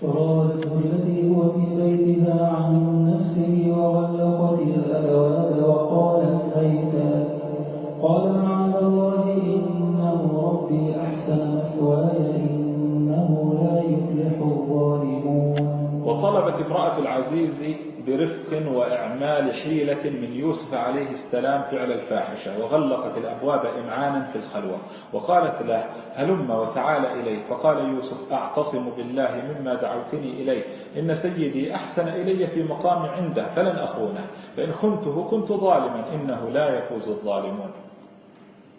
فراودته التي هو في بيتها عن نفسه وغلقت الأبواب وقالت هيت قال معاذ الله إنه ربي أحسن مثواي إنه لا يفلح الظالمون. وطلبت امرأة العزيز برفق وإعمال حيلة من يوسف عليه السلام فعل الفاحشة وغلقت الأبواب إمعانا في الخلوة وقالت له هلم وتعال إلي فقال يوسف أعتصم بالله مما دعوتني إليه إن سيدي أحسن إلي في مقام عنده فلن أخونه فإن خنته كنت ظالما إنه لا يفوز الظالمون.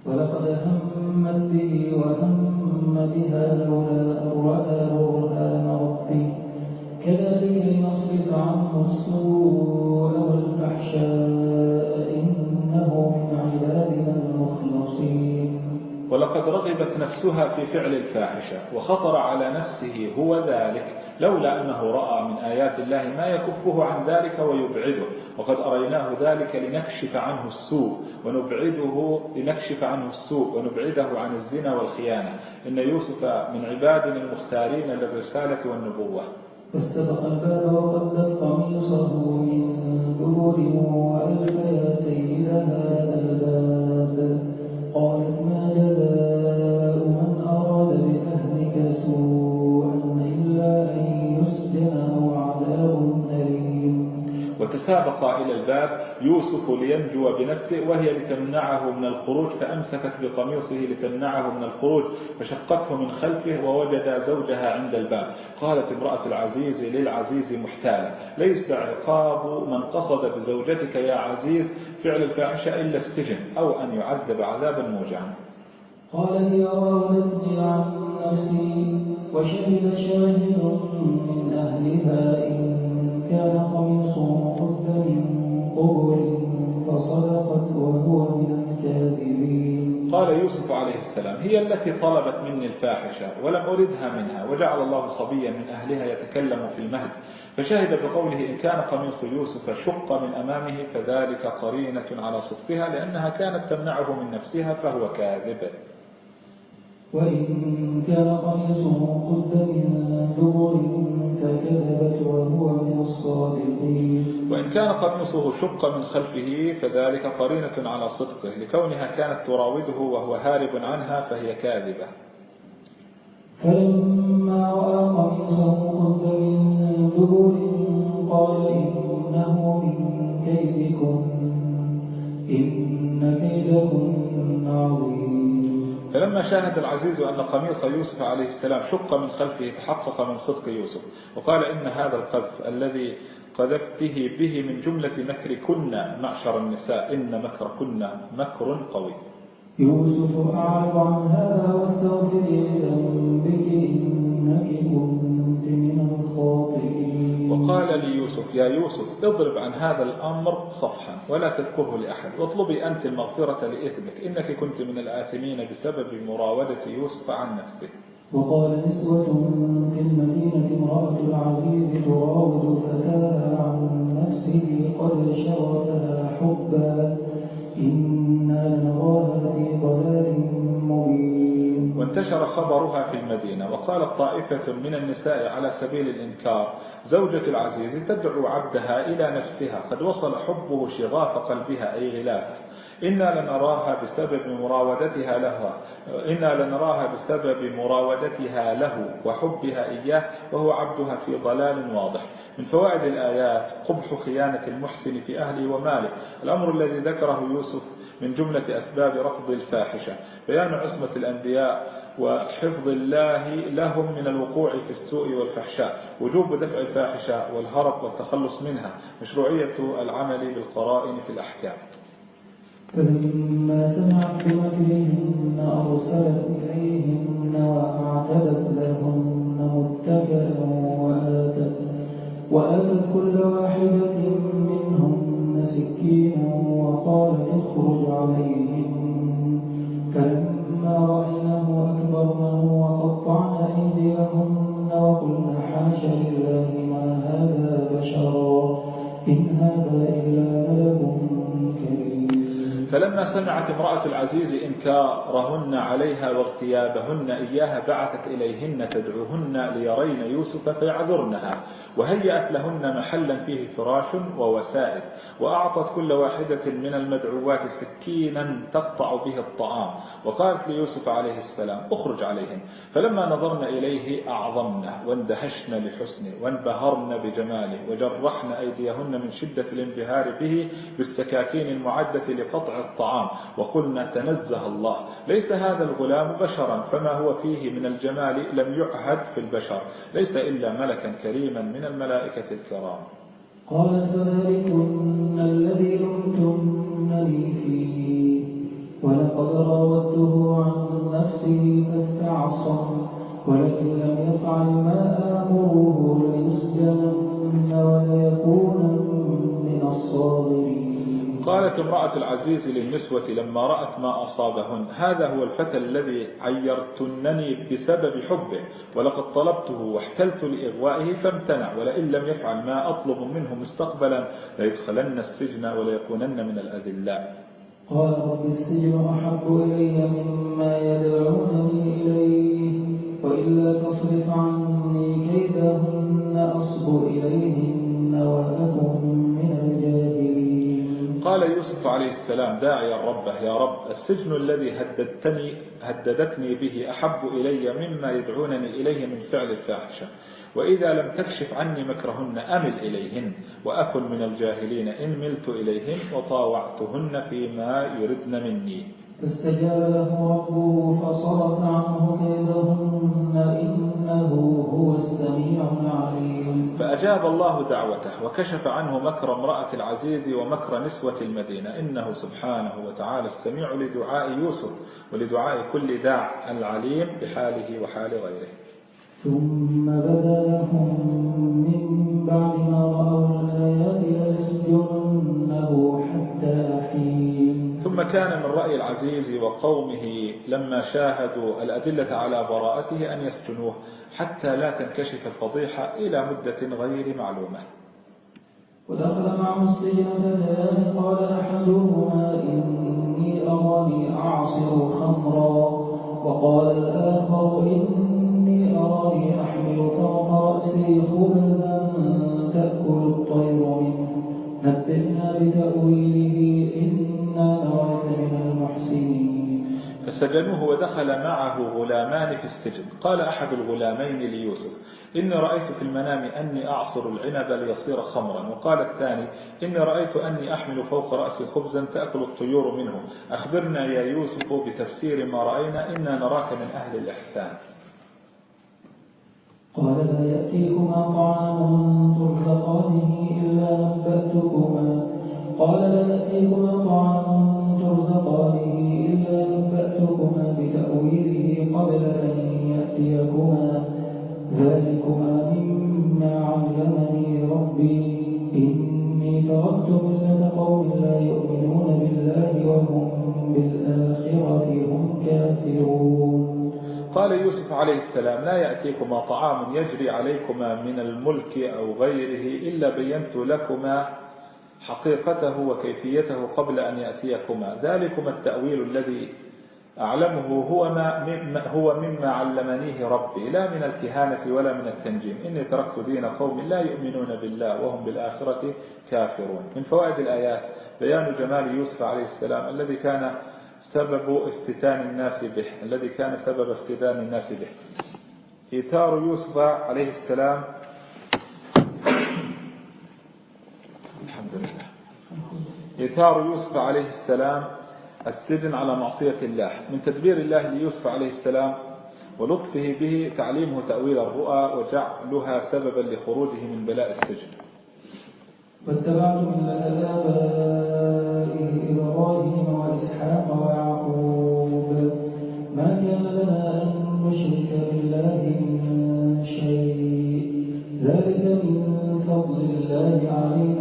ولقد همت به وهم بها لولا أن رأى برهان ربه. كذلك لنصرف عنه السوء والفحشاء إنه من عبادنا المخلصين. ولقد رغبت نفسها في فعل الفاحشة وخطر على نفسه هو ذلك لولا أنه رأى من آيات الله ما يكفه عن ذلك ويبعده. وقد أريناه ذلك لنكشف عنه السوء ونبعده لنكشف عنه السوء ونبعده عن الزنا والخيانة. إن يوسف من عبادنا المختارين للرسالة والنبوة. فاستبق الباب وقدت قميصه من دبر يا سيدها الباب قالت ما جزاء وتسابقا إلى الباب يوسف لينجو بنفسه وهي لتمنعه من الخروج فأمسكت بقميصه لتمنعه من الخروج فشقته من خلفه ووجد زوجها عند الباب. قالت امرأة العزيز للعزيز محتالة ليس عقاب من قصد بزوجتك يا عزيز فعل الفاحشة إلا السجن أو أن يعذب عذابا موجعا. قال هي راودتني عن نفسي وشهد شاهد من أهلها إن كان قميصه قال يوسف عليه السلام هي التي طلبت مني الفاحشة ولم أردها منها وجعل الله صبيا من أهلها يتكلم في المهد. فشهد بقوله إن كان قميص يوسف شق من أمامه فذلك قرينة على صدقها لأنها كانت تمنعه من نفسها فهو كاذب. وإن كان قميصه قد من دبر فكذبت وهو من الصادقين. كان قميصه شق من خلفه فذلك قرينة على صدقه. لكونها كانت تراوده وهو هارب عنها فهي كاذبة. فلما رأى قميصه قد من دبر قال إنه من كيدكم. إن كيدكم عظيم. فلما شاهد العزيز أن قميص يوسف عليه السلام شق من خلفه تحقق من صدق يوسف. وقال إن هذا القذف الذي قذفته به من جملة مكركن معشر النساء إن مكركن مكر قوي. يوسف أعرض عن هذا واستغفري لذنبك إنك كنت من الخاطئين. وقال ليوسف يا يوسف اضرب عن هذا الأمر صفحا ولا تذكره لأحد. واطلبي أنت المغفرة لإثمك إنك كنت من الآثمين بسبب مراودة يوسف عن نفسه. وقال نسوة في المدينة امرأة العزيز تراود فتاها عن نفسه قد شغفها حبا. إنا لنراها في ضلال مبين. وانتشر خبرها في المدينة وقالت طائفة من النساء على سبيل الإنكار زوجة العزيز تدعو عبدها إلى نفسها قد وصل حبه شغاف قلبها أي غلاف. إنا لنراها بسبب مراودتها لها إنا لنراها بسبب مراودتها له وحبها إياه وهو عبدها في ضلال واضح. من فوائد الآيات قبح خيانة المحسن في أهله وماله. الأمر الذي ذكره يوسف من جملة أسباب رفض الفاحشة. بيان عصمة الأنبياء وحفظ الله لهم من الوقوع في السوء والفحشاء. وجوب دفع الفاحشة والهرب والتخلص منها. مشروعية العمل بالقرائن في الأحكام. فلما سمعت بمكرهن أرسلت إليهن وأعتدت لهن متكئا وآتت, وآتت كل واحدة منهن سكينا وقالت اخرج عليهن. فلما رأينه أكبرنه وقطعن أيديهن وقلن حاش لله ما هذا بشرا. إن هذا إلا فلما سمعت امرأة العزيز إنكارهن عليها واغتيابهن إياها بعثت إليهن تدعوهن ليرين يوسف فيعذرنها. وهيأت لهن محلا فيه فراش ووسائد وأعطت كل واحدة من المدعوات سكينا تقطع به الطعام. وقالت ليوسف عليه السلام اخرج عليهن. فلما نظرن إليه أعظمنا واندهشن لحسنه وانبهرن بجماله وجرحن أيديهن من شدة الانبهار به بالسكاكين المعدة لقطع الطعام وقلنا تنزه الله. ليس هذا الغلام بشرا فما هو فيه من الجمال لم يعهد في البشر. ليس إلا ملكا كريما من الملائكة الكرام. قالت فذلكن الذي لمتنني فيه. ولقد راودته عن نفسه فاستعصم. ولكن لم يفعل ما آمره ليسجنن وليكون من الصاغرين. قالت امرأة العزيز للنسوة لما رأت ما أصابهن هذا هو الفتى الذي عيرتنني بسبب حبه ولقد طلبته واحتلت لإغوائه فامتنع ولئن لم يفعل ما أطلب منه مستقبلا ليدخلن السجن وليكونن من الأذلاء. قال رب السجن أحب إلي مما يدعونني إليه وإلا تصرف عني كيدهن أصب إليهن وأكن قال يوسف عليه السلام داعيا ربه يا رب السجن الذي هددتني هددتني به أحب إلي مما يدعونني إليه من فعل الفاحشة. وإذا لم تكشف عني مكرهن أمل إليهن وأكن من الجاهلين إن ملت إليهن وطاوعتهن فيما يردن مني. فاستجاب له ربه فصرف عنه كيدهن إنه هو السميع العليم. فأجاب الله دعوته وكشف عنه مكر امرأة العزيز ومكر نسوة المدينة إنه سبحانه وتعالى السميع لدعاء يوسف ولدعاء كل داع العليم بحاله وحال غيره. ثم بدا لهم من بعد ما رأوا الآيات ليسجننه حتى حين ثم كان من رأي العزيز وقومه لما شاهدوا الأدلة على براءته أن يسجنوه حتى لا تنكشف الفضيحة إلى مدة غير معلومة. ودخل معه السجن فتيان قال أحدهما إني أراني أعصر خمرا. وقال الآخر إني أراني أحمل فوق رأسي خبزا تأكل الطير منه. نبئنا بتأويله إنا فسجنوه ودخل معه غلامان في السجن. قال أحد الغلامين ليوسف إني رأيت في المنام أني أعصر العنب ليصير خمرا. وقال الثاني إني رأيت أني أحمل فوق رأسي خبزا تأكل الطيور منه. أخبرنا يا يوسف بتفسير ما رأينا إنا نراك من أهل الإحسان. قال لا يأتيكما طعام ترزقانه إلا نبأتكما. قال لا يأتيكما طعام ترزقانه بتأويله قبل أن يأتيكما. ذلكما مما علمني ربي. إني تركت ملة قوم لا يؤمنون بالله وهم بالآخرة هم كافرون. قال يوسف عليه السلام لا يأتيكما طعام يجري عليكما من الملك أو غيره إلا بينت لكما حقيقته وكيفيته قبل أن يأتيكما. ذلكما التأويل الذي أعلمه هو, ما هو مما علمنيه ربي. لا من الكهانة ولا من التنجيم. إني تركت دين قوم لا يؤمنون بالله وهم بالآخرة كافرون. من فوائد الآيات بيان جمال يوسف عليه السلام الذي كان سبب افتتان الناس به الذي كان سبب افتتان الناس به. إيثار يوسف عليه السلام الحمد لله. إيثار يوسف عليه السلام السجن على معصية الله من تدبير الله ليوسف عليه السلام ولطفه به تعليمه تأويل الرؤى وجعلها سببا لخروجه من بلاء السجن. واتبعت من آبائه إبراهيم وإسحاق ويعقوب ما كان لنا أن نشرك بالله من شيء ذلك من فضل الله علينا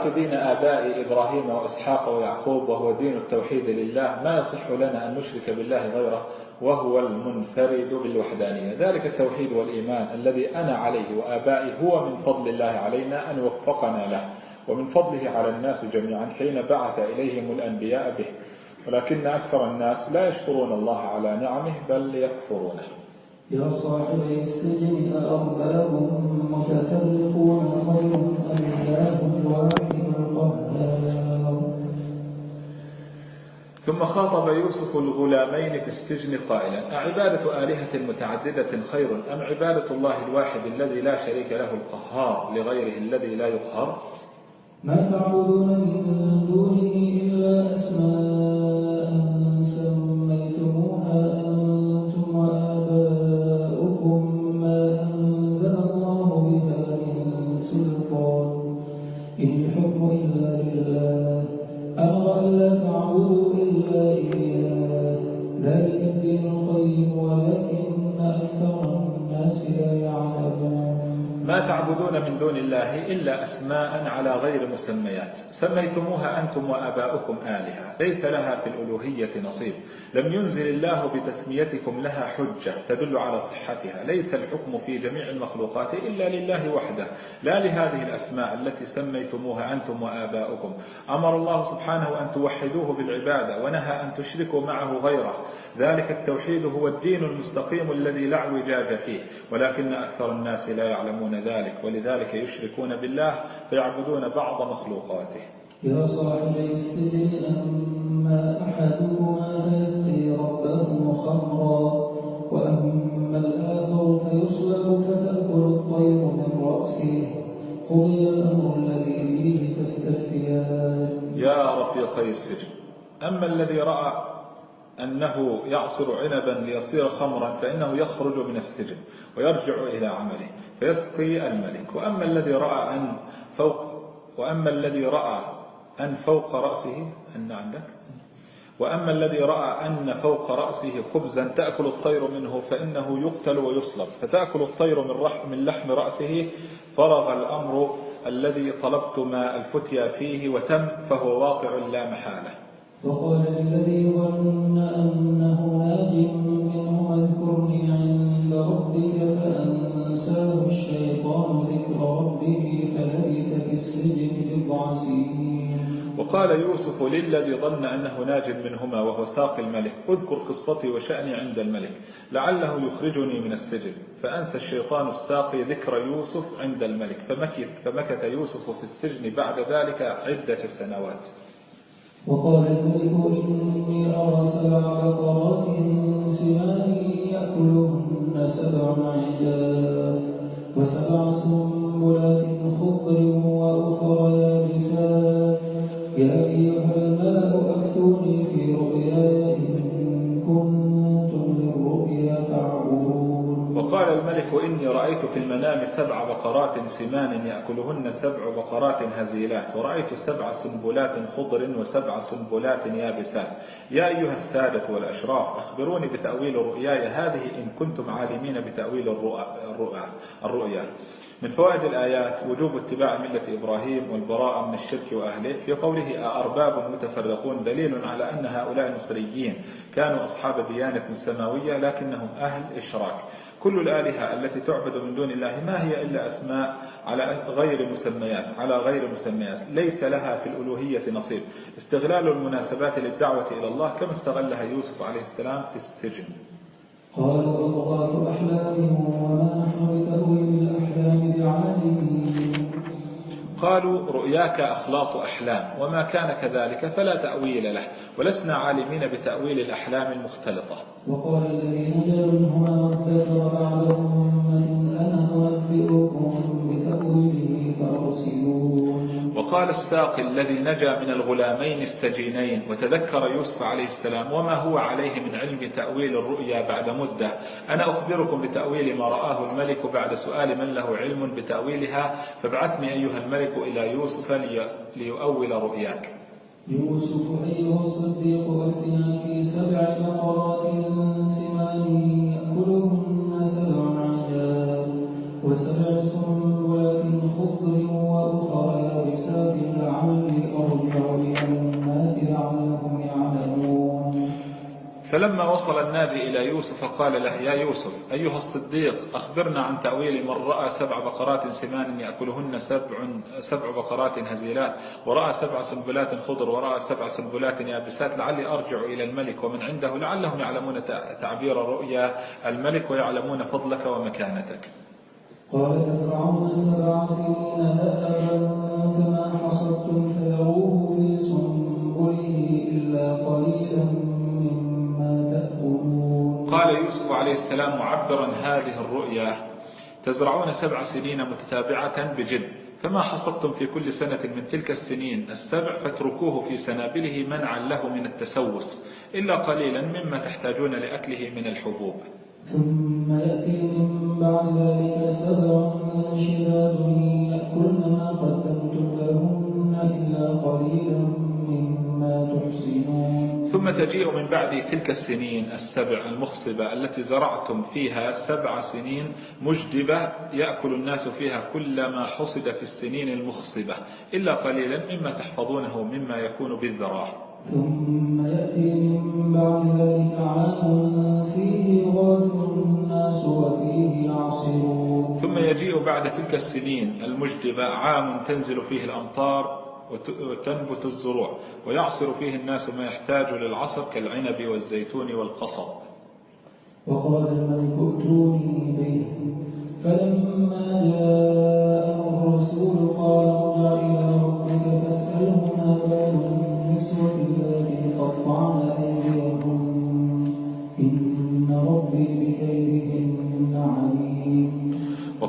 واتبعت دين آباء إبراهيم وإسحاق ويعقوب وهو دين التوحيد لله ما يصح لنا أن نشرك بالله غيره وهو المنفرد بالوحدانية ذلك التوحيد والإيمان الذي أنا عليه وآبائي هو من فضل الله علينا أن وفقنا له ومن فضله على الناس جميعا حين بعث إليهم الأنبياء به ولكن أكثر الناس لا يشكرون الله على نعمه بل يكفرونه يا صاحبي السجن أأرباب متفرقون خير أم الله الواحد ثم خاطب يوسف الغلامين في السجن قائلا أعبادة آلهة متعددة خير أم عبادة الله الواحد الذي لا شريك له القهار لغيره الذي لا يقهر؟ ما تعبدون من دونه إلا أسماء تعبدون من دون الله إلا أسماء على غير مسميات. سميتموها أنتم وأباؤكم آلهة. ليس لها في الألوهية نصيب. لم ينزل الله بتسميتكم لها حجة تدل على صحتها. ليس الحكم في جميع المخلوقات إلا لله وحده. لا لهذه الأسماء التي سميتموها أنتم وآباؤكم. أمر الله سبحانه أن توحدوه بالعبادة ونهى أن تشركوا معه غيره. ذلك التوحيد هو الدين المستقيم الذي لا اعوجاج فيه ولكن أكثر الناس لا يعلمون ذلك ولذلك يشركون بالله فيعبدون بعض مخلوقاته. يا صاحبي السجن. أما أحدهما فيسقي ربه خمرا وأما الآخر فيصلب فتأكل الطير من رأسه قضي الأمر الذي فيه تستفتيان يا رفيقي السجن. أما الذي رأى أنه يعصر عنبا ليصير خمرا فإنه يخرج من السجن ويرجع إلى عمله فيسقي الملك. وأما الذي رأى أن فوق وأما الذي رأى أن فوق رأسه أن عندك؟ وأما الذي رأى أن فوق رأسه خبزا تأكل الطير منه فإنه يقتل ويصلب. فتأكل الطير من, من لحم رأسه. فرغ الأمر الذي طلبتما الفتيا فيه وتم فهو واقع لا محالة. وقال الذي ظن أنه ناج منه اذكرني عند ربك فأنساه الشيطان ذكر ربه فلبث في السجن بضع وقال يوسف للذي ظن أنه ناج منهما وهو ساق الملك اذكر قصتي وشأني عند الملك لعله يخرجني من السجن فأنسى الشيطان الساقي ذكر يوسف عند الملك فمكث يوسف في السجن بعد ذلك عدة سنوات. وقال الملك إني أرى سبع بقرات سمان يأكلهن سبع عجاف وسبع سنبلات خضر وأخرى يابسات يا أيها الملأ أفتوني في رؤياي إن كنتم للرؤيا تعبرون الملك إني رأيت في المنام سبع بقرات سمان يأكلهن سبع بقرات هزيلات ورأيت سبع سنبلات خضر وسبع سنبلات يابسات. يا أيها السادة والأشراف أخبروني بتأويل رؤياي هذه إن كنتم عالمين بتأويل الرؤى, الرؤيا. من فوائد الآيات وجوب اتباع ملة إبراهيم والبراءة من الشرك وأهله. في قوله أرباب متفرقون دليل على أن هؤلاء المصريين كانوا أصحاب ديانة سماوية لكنهم أهل إشراك. كل الآلهة التي تعبد من دون الله ما هي إلا أسماء على غير مسميات على غير مسميات. ليس لها في الألوهية نصيب. استغلال المناسبات للدعوة إلى الله كما استغلها يوسف عليه السلام في السجن. قالوا أضغاث أحلام وما نحن بتأويل الأحلام بعالمين قالوا رؤياك أخلاط أحلام وما كان كذلك فلا تأويل له ولسنا عالمين بتأويل الأحلام المختلطة. وقال الذين نجا منهما وادكر بعضهم من أنا أنبئكم بتأويله. وقال الساقي الذي نجا من الغلامين السجينين وتذكر يوسف عليه السلام وما هو عليه من علم تأويل الرؤيا بعد مدة. أنا أخبركم بتأويل ما رآه الملك بعد سؤال من له علم بتأويلها فابعثني أيها الملك إلى يوسف ليؤول رؤياك. يوسف أيها الصديق أفتنا في سبع بقرات سمان وصل النادي إلى يوسف قال له يا يوسف أيها الصديق أخبرنا عن تأويل من رأى سبع بقرات سمان يأكلهن سبع, سبع بقرات هزيلات ورأى سبع سنبلات خضر ورأى سبع سنبلات يابسات لعلي أرجع إلى الملك ومن عنده لعلهم يعلمون تعبير رؤيا الملك ويعلمون فضلك ومكانتك. قال فرعون سبع سنين فما حصدتم فذروه قال يوسف عليه السلام معبرا هذه الرؤيا تزرعون سبع سنين متتابعة بجد فما حصدتم في كل سنة من تلك السنين؟ السبع فاتركوه في سنابله منعا له من التسوس إلا قليلا مما تحتاجون لأكله من الحبوب. ثم يأتي من بعد ذلك سبع شداد يأكلن ما قدمتم لهن إلا قليلا. ثم تجيء من بعد تلك السنين السبع المخصبة التي زرعتم فيها سبع سنين مجدبة يأكل الناس فيها كل ما حصد في السنين المخصبة. إلا قليلا مما تحفظونه مما يكون بالذراع. ثم يأتي من بعد ذلك عام فيه يغاث الناس وفيه يعصرون. ثم يجيء بعد تلك السنين المجدبة عام تنزل فيه الأمطار وتنبت الزروع ويعصر فيه الناس ما يحتاج للعصر كالعنب والزيتون والقصب. وقال الملك ائتوني به فلما جاء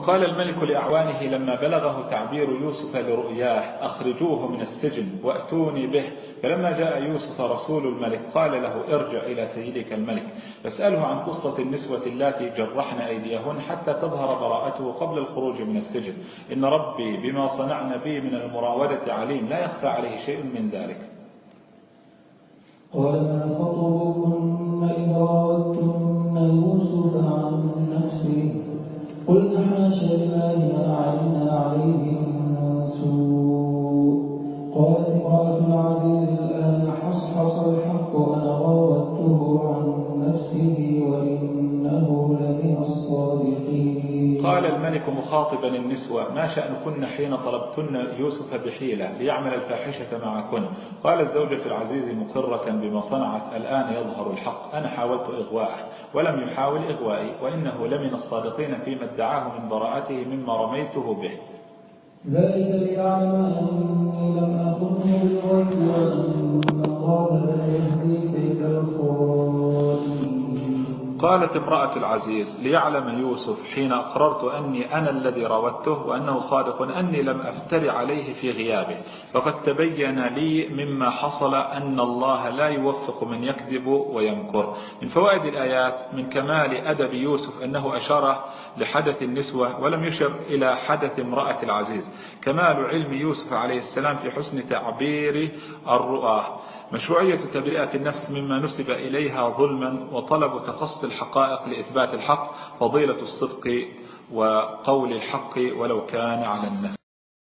وقال الملك لأعوانه لما بلغه تعبير يوسف لرؤياه أخرجوه من السجن وأتوني به. فلما جاء يوسف رسول الملك قال له ارجع إلى سيدك الملك. فاسأله عن قصة النسوة اللاتي جرحن أيديهن حتى تظهر براءته قبل الخروج من السجن. إن ربي بما صنعن بي من المراودة عليم لا يخفى عليه شيء من ذلك. قال ما خطبكن إذ راودتن يوسف عليه الملك مخاطبا النسوة. ما شأنكن حين طلبتن يوسف بحيلة ليعمل الفاحشة معكن؟ قال الزوجة العزيز مقرة بما صنعت الآن يظهر الحق. أنا حاولت إغواءه ولم يحاول إغوائي وإنه لمن الصادقين فيما ادعاه من براءته مما رميته به. ذلك ليعلم أني لم أخنه بالغيب وأن الله لا يهدي كيد الخائنين قالت امرأة العزيز ليعلم يوسف حين أقررت أني أنا الذي راودته وأنه صادق أني لم أفتر عليه في غيابه. فقد تبين لي مما حصل أن الله لا يوفق من يكذب وينكر من فوائد الآيات من كمال أدب يوسف أنه أشار لحدث النسوة ولم يشر إلى حدث امرأة العزيز. كمال علم يوسف عليه السلام في حسن تعبير الرؤى. مشروعية تبرئة النفس مما نسب إليها ظلما وطلب تقصد الحقائق لإثبات الحق فضيلة الصدق وقول الحق ولو كان على النفس